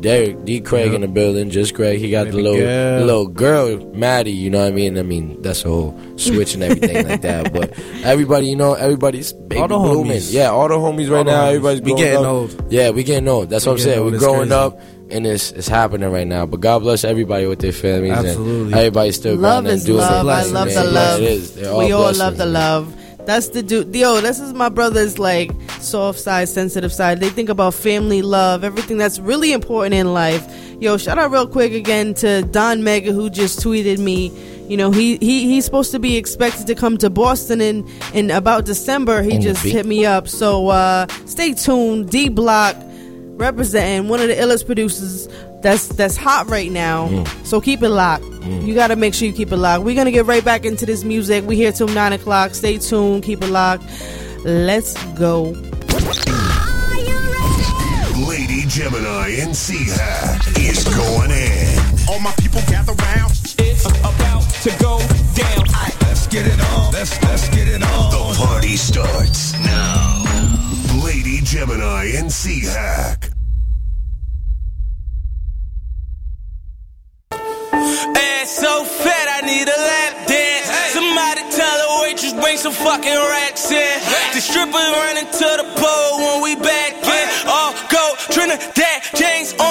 Derek, D Craig Yeah. in the building, just Craig. He got the little girl. the little girl, Maddie, you know what I mean? I mean, that's a whole switch and everything like that. But everybody, you know, everybody's baby All the blooming. homies. Yeah, all the homies right All the now, homies. everybody's We getting up. old. Yeah, we getting old. That's We what I'm saying. old. We're It's growing crazy. up, and it's it's happening right now. But God bless everybody with their families. Absolutely. And everybody's still Love grinding and is doing love. I love the love. It is. All we all love the love. That's the dude. Yo, this is my brother's like soft side, sensitive side. They think about family, love, everything that's really important in life. Yo, shout out real quick again to Don Mega who just tweeted me. You know, he, he he's supposed to be expected to come to Boston in in about December. He just beat. hit me up. So uh stay tuned. D Block representing one of the illest producers that's that's hot right now. Mm. So keep it locked. You got to make sure you keep it locked. We're gonna get right back into this music. We here till nine o'clock. Stay tuned. Keep it locked. Let's go. Lady Gemini and C-Hack is going in. All my people gather round. It's about to go down. let's get it on. Let's let's get it on. The party starts now. Lady Gemini and C-Hack. Ass so fat, I need a lap dance. Somebody tell the waitress bring some fucking racks in. The strippers running to the pole when we back in. All go Trinidad James on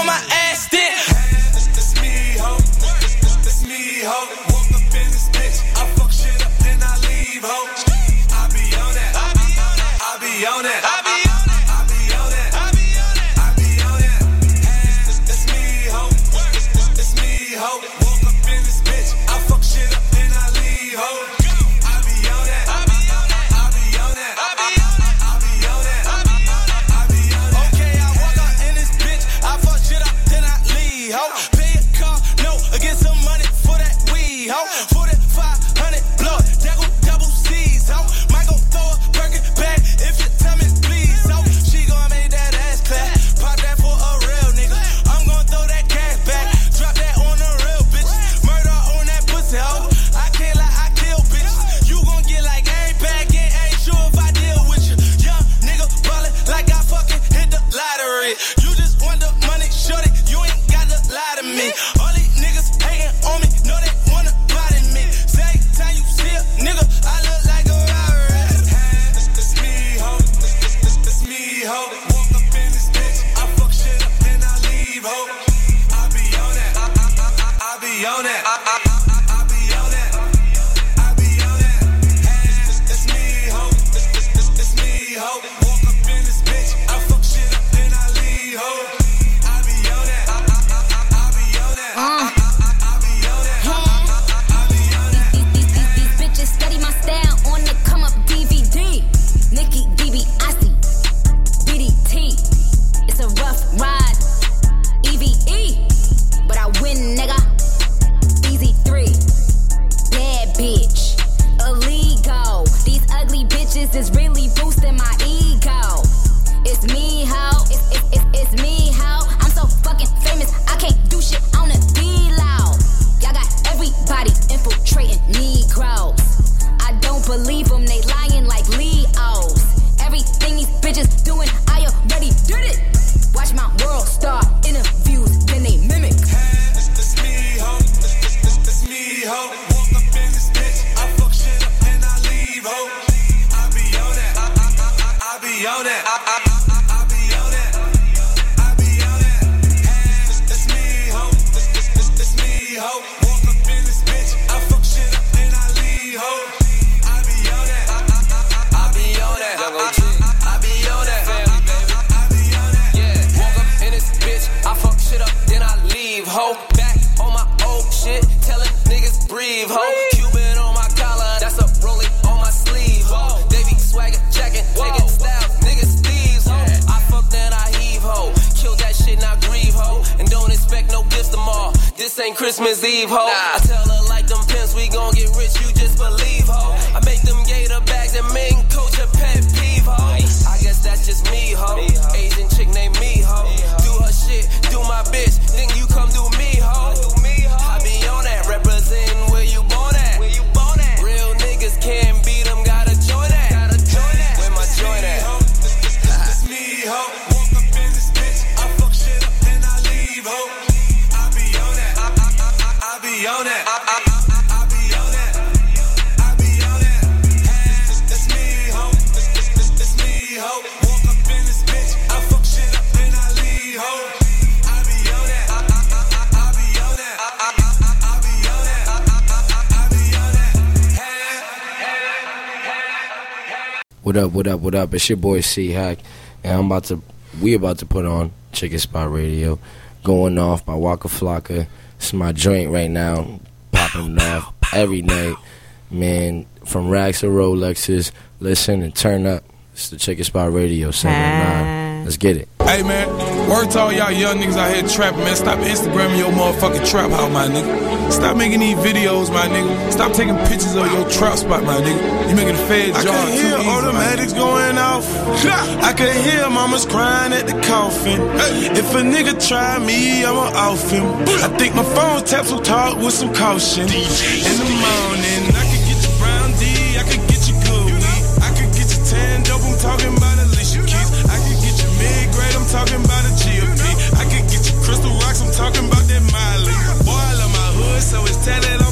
Your boy C Hack, and I'm about to we about to put on Chicken Spot Radio, going off by Waka Flocka. It's my joint right now, popping off every night, man. From racks to Rolexes, listen and turn up. It's the Chicken Spot Radio seven nine. Let's get it. Hey man, word to all y'all young niggas out here trapping, man. Stop Instagramming your motherfucking trap house, my nigga. Stop making these videos, my nigga. Stop taking pictures of your trap spot, my nigga. You making the job. I can hear easy, automatics going off. I can hear mamas crying at the coffin. If a nigga try me, I'ma off him. I think my phone taps will talk with some caution. In the morning, I could get you brown D, I could get you good. I could get you tan dope, I'm talking about Alicia Keys. I could get you mid grade, I'm talking about a GOP. I could get you crystal rocks, I'm talking about that mile so it's telling.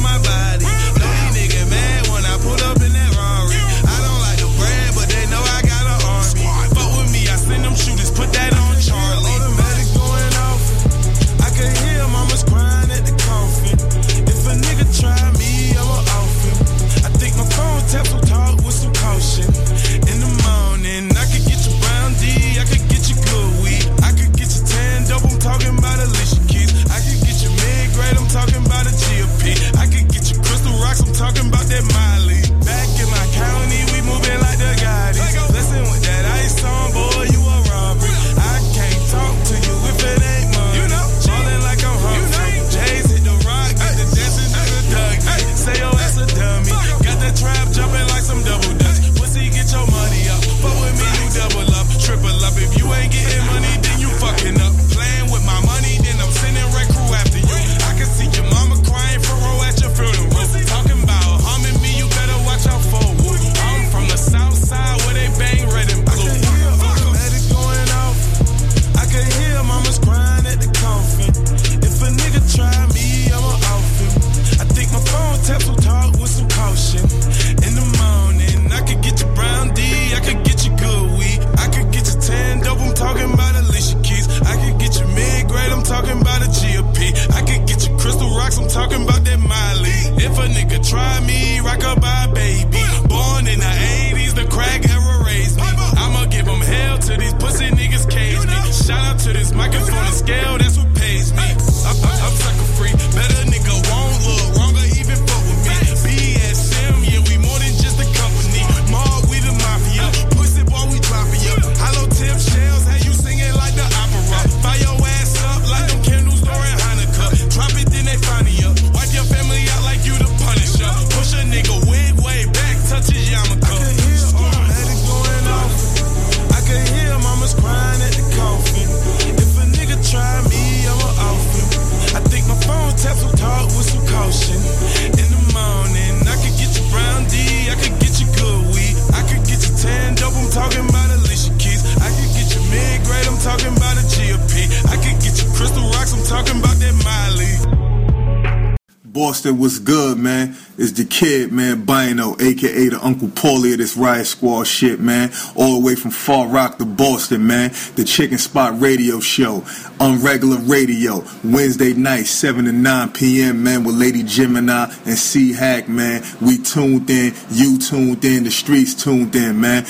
Aka the Uncle Paulie of this Riot Squad shit, man. All the way from Far Rock to Boston, man. The Chicken Spot Radio Show, on regular radio, Wednesday night, 7 to 9 p.m., man, with Lady Gemini and C Hack, man. We tuned in, you tuned in, the streets tuned in, man.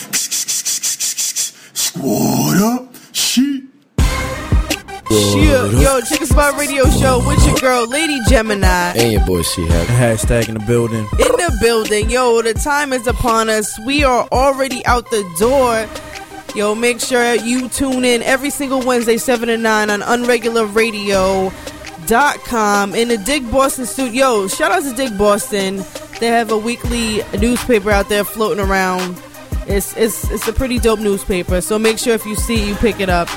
Squad up. Yo, yo, Chicken Spot Radio Show with your girl, Lady Gemini. And your boy C Hack. Hashtag in the building. In the building. Yo, the time is upon us. We are already out the door. Yo, make sure you tune in every single Wednesday, 7 to 9 on unregularradio.com in the Dig Boston studio. Yo, shout out to Dig Boston. They have a weekly newspaper out there floating around. It's it's it's a pretty dope newspaper. So make sure if you see it, you pick it up.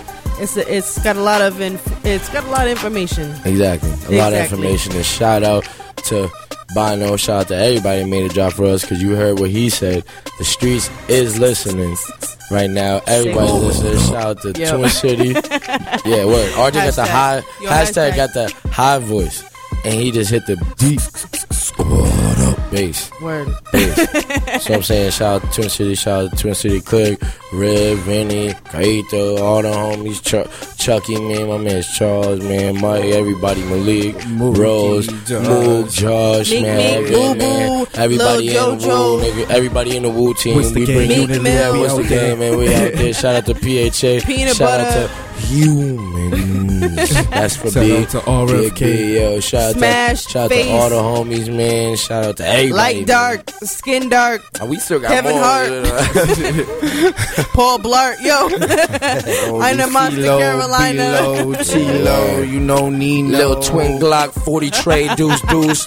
It's a, it's got a lot of inf- it's got a lot of information. Exactly. A lot of information. And shout out to Bino. Shout out to everybody that made a drop for us because you heard what he said. The streets is listening right now. Everybody Say- listening. Shout out to Yo. Twin City. yeah, what? RJ got the high Yo, hashtag, hashtag. got the high voice. And he just hit the deep squad up bass. Word. Bass. so I'm saying shout out to Twin City, shout out to Twin City Click, Red, Vinny, Kaito, all the homies, Chuck, Chucky, man, my man Charles, man, Mike, everybody, Malik, Rose, Josh. Moog, Josh, Meek, man, Meek, every- Boo man, Boo, everybody in Lil the JoJo. Woo, nigga, everybody in the Woo team. What's the we game? bring Meek unity. Mill. Yeah, what's the We out there. game, man? We out there. Shout out to PHA. Peanut shout butter. out to humans. That's for Shout big. out to RFK. Big B, yo. Shout Smash out to shout out face. to all the homies, man. Shout out to everybody. Light man. dark, skin dark, And we still got Kevin more. Hart. Paul Blart, yo. I'm the Monster Kilo, Carolina. Bilo, Chilo, you know Nino. Little twin Glock 40 Trey Deuce Deuce.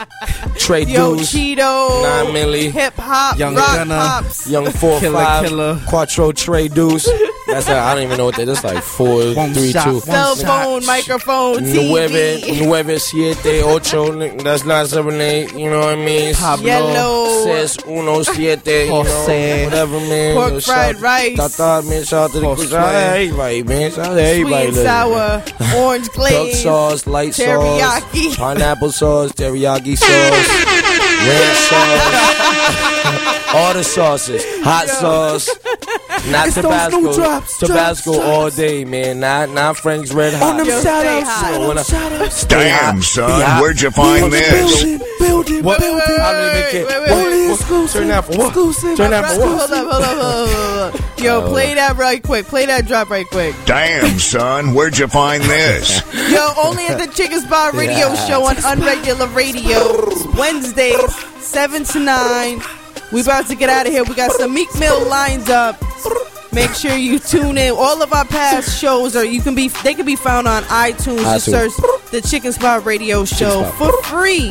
Trey Yo, Deuce. Cheeto. Nine milli. Hip hop, Young rock Gunna. pops. Young 4 Killer, 5. killer. Quattro Trey Deuce. That's like, I don't even know what that is. Like 4 One 3 shot, 2. one Cell shot. phone, microphone, Nueve, TV. nueve, siete, ocho, that's not seven, eight, you know what I mean? Pablo. Yellow. Says uno, siete, you know, Jose. whatever, man. Pork Yo, fried shout- rice. Tata, man, shout out to the Jose. shout out to everybody, man. Shout out to Sweet everybody. and listening, sour, orange Duck glaze, sauce, light teriyaki. sauce, pineapple sauce, teriyaki sauce, red sauce, all the sauces, hot sauce, not It's those Tabasco, new drops, Tabasco drops, all day, man. Not not Frank's Red Hot. them Yo, shout outs. hot. So when Shout. Damn, son, Yeah. where'd you find this? Building, building, What? building. I don't even care. wait, wait, wait. What? Exclusive. Turn that for what? Exclusive. Turn that for what? hold up, hold up, hold up. Yo, play that right quick. Play that drop right quick. Damn, son, where'd you find this? Yo, only at the Chicken Spot Radio Yeah. Show on Unregular Radio. Wednesdays, 7 to 9. We about to get out of here. We got some Meek Mill lined up. Make sure you tune in. All of our past shows are you can be they can be found on iTunes. Just search the Chicken Spot Radio Show Spot. for free.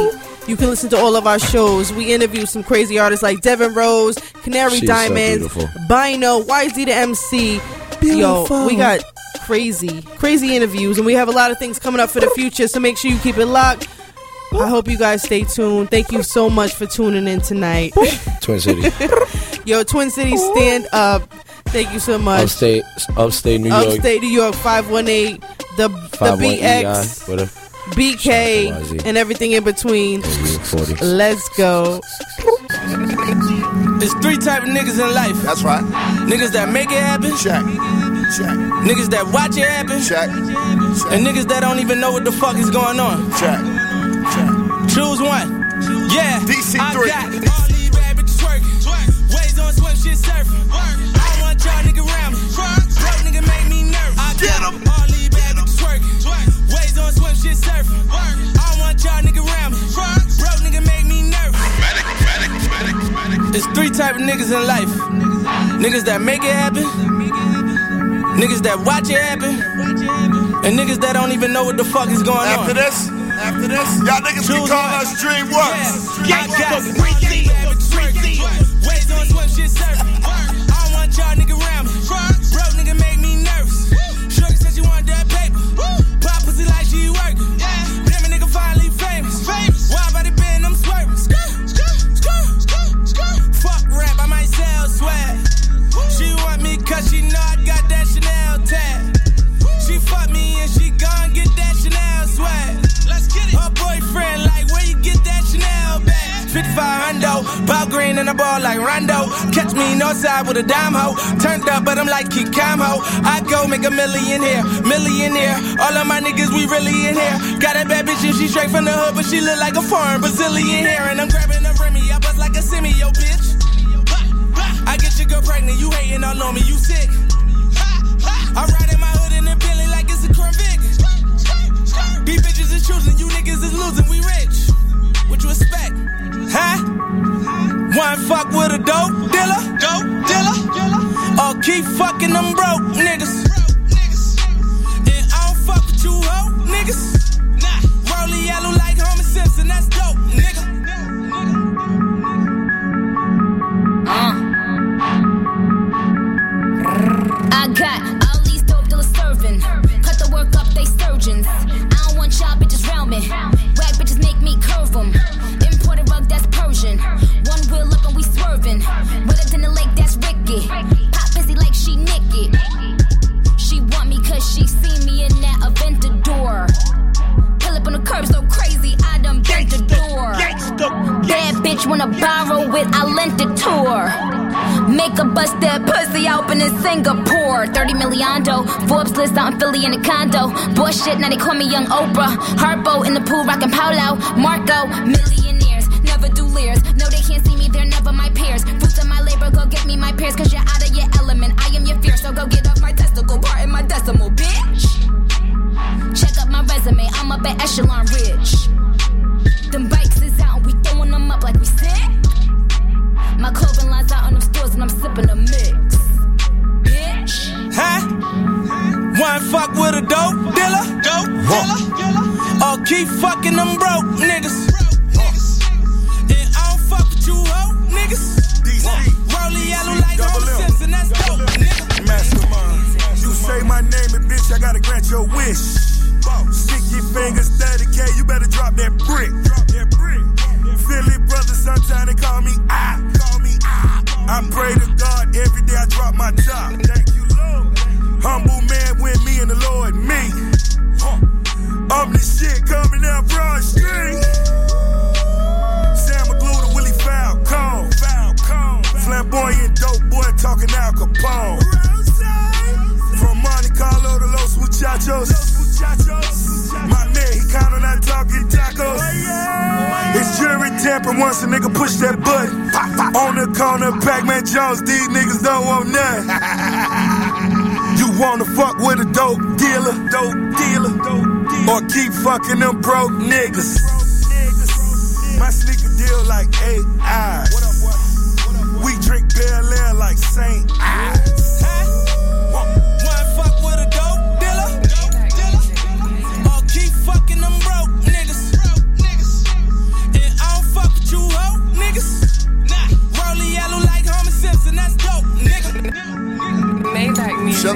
You can listen to all of our shows. We interview some crazy artists like Devin Rose, Canary She's Diamonds, beautiful. Bino, YZ the MC. Beautiful. Yo, we got crazy, crazy interviews, and we have a lot of things coming up for the future. So make sure you keep it locked. I hope you guys stay tuned. Thank you so much for tuning in tonight. Twin City, Yo, Twin Cities, stand up. Thank you so much. upstate, upstate New York, Upstate New York, 518, the, the 51 EI, BX, whatever. BK, Shout out to YZ. and everything in between. Let's go. There's three type of niggas in life. That's right. Niggas that make it happen. Check. Check. Niggas that watch it happen. Check. And niggas that don't even know what the fuck is going on. Check. Choose one. Yeah. DC3. I got all these bad bitches twerking. Waves on swim, shit surfing. I don't want y'all nigga around me. Broke nigga make me nervous. I got all these bad bitches twerking. Waves on swim, shit surfing. I want y'all nigga around me. Broke nigga make me nervous. There's three type of niggas in life. Niggas that make it happen. Niggas that watch it happen. And niggas that don't even know what the fuck is going After on. this, after this, y'all niggas can call us DreamWorks. I got Waves Catch me north side with a dime hoe. Turned up, but I'm like Keith Camo. I go make a million here, millionaire. All of my niggas, we really in here. Got a bad bitch and she straight from the hood, but she look like a foreign Brazilian hair. And I'm grabbing a Remy, I bust like a semi, yo bitch. I get your girl pregnant, you hating all on me, you sick. I ride in my hood in a Bentley like it's a Corvette. These bitches is choosing, you niggas is losing, we rich. What you expect? Huh? One fuck with a dope dealer? Dope dealer? Or keep fucking them broke niggas? Shit, now they call me Young Oprah. Harpo in the pool, rockin' Paulo. Marco, millionaires,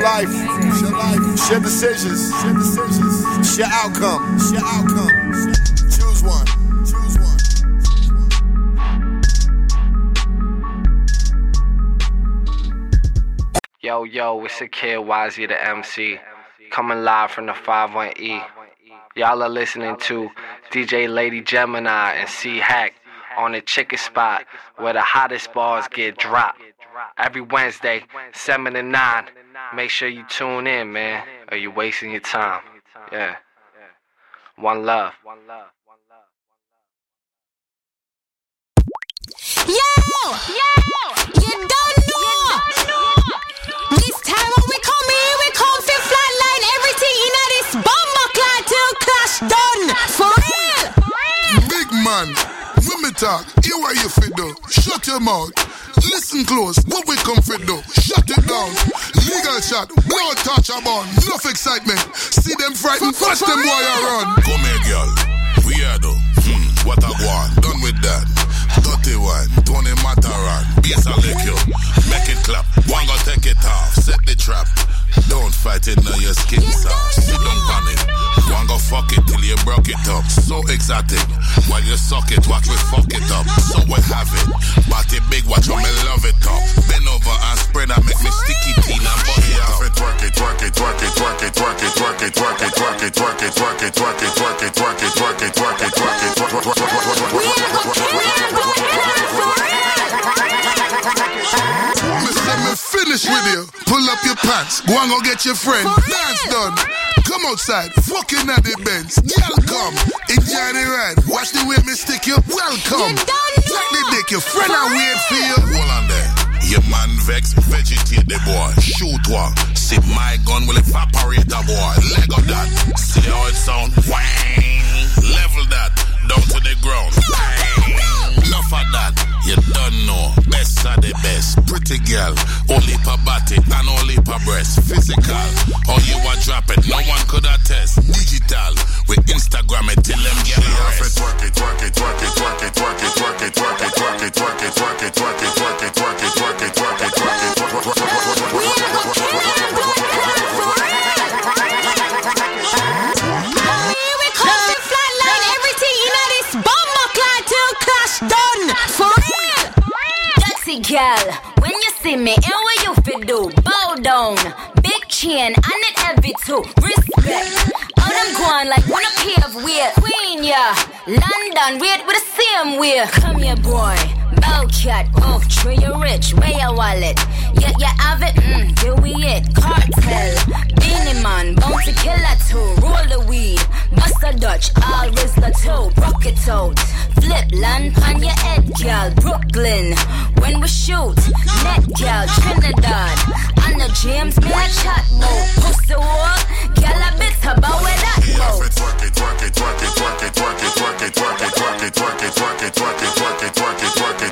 life. Your life. Your decisions. Your decisions. Your outcome. Your outcome. Choose one. Choose one. Yo, yo, it's a kid YZ the MC, coming live from the 51E. Y'all are listening to DJ Lady Gemini and C Hack on the chicken spot where the hottest bars get dropped. Every Wednesday, 7 to 9. Make sure you tune in, man, or you wasting your time. Yeah. One love. Yo! Yo! You don't know! This time when we come here, we come for flatline everything in this bomber clad till clash done! For real! Big man, when me talk, hear what you fit do. Shut your mouth. Listen close, what we come fit do. Shut it down. Legal shot, blow touch a bun. Enough excitement. See them frightened, watch them boy a run. Come here, girl. Weirdo. Hmm, what a one. Done with that. Dirty one. Tony Matterhorn. Yes, I lick you. Make it clap. One go take it off. Set the trap. Don't fight it, now your skin soft. Sit down on it. One go fuck it till you broke it up. So exotic. While you suck it, watch me fuck it up. So we have it. Body big, watch me love it up. Bend over and spread and make me sticky teen and Finish with you. Pull up your pants. Go and go get your friend. Dance done. Come outside, fucking at the bends. Welcome, enjoy the ride. Watch the way me stick you. Welcome, you don't dick. Your friend I wait for you. Hold on there. Your man vex, vegetate the boy. Shoot one. See my gun will evaporate the boy. Leg of that. See how it sound? Wang. Level that. Down to the ground. Bang. Enough of that. You don't know. Best of the best. Pretty girl. Only per body and only per breast. Physical. Or you are drop it. No one could attest. Digital. With Instagram it till them get arrested. Twerk it, twerk it, twerk it, twerk it, twerk it, twerk it, twerk it, twerk it, twerk it, twerk it, twerk it, twerk it, twerk it, twerk it, twerk it, twerk it, twerk it, We girl, when you see me, and what you fi do? Bow down, big chain, and it heavy too. Respect. All them going like one a cave way. Queen, yeah. London, rate with the same way. Come here, boy. Oh, cat, oh, tree, you rich, where your wallet? Yeah, yeah, have it, mm, here we it. Cartel, Beenie Man, born to kill killer too. Roll the weed, bust a Dutch, always the two. Rock it out, flip, land on your head, girl. Brooklyn, when we shoot, net girl, Trinidad. On the James, me a chat boat. Post the wall, girl, a bit about where that go. Twerk it, twerk it, twerk it, twerk it, twerk it, twerk it, twerk it, twerk it, twerk it, twerk it, twerk it, twerk it, twerk it, twerk it, twerk it.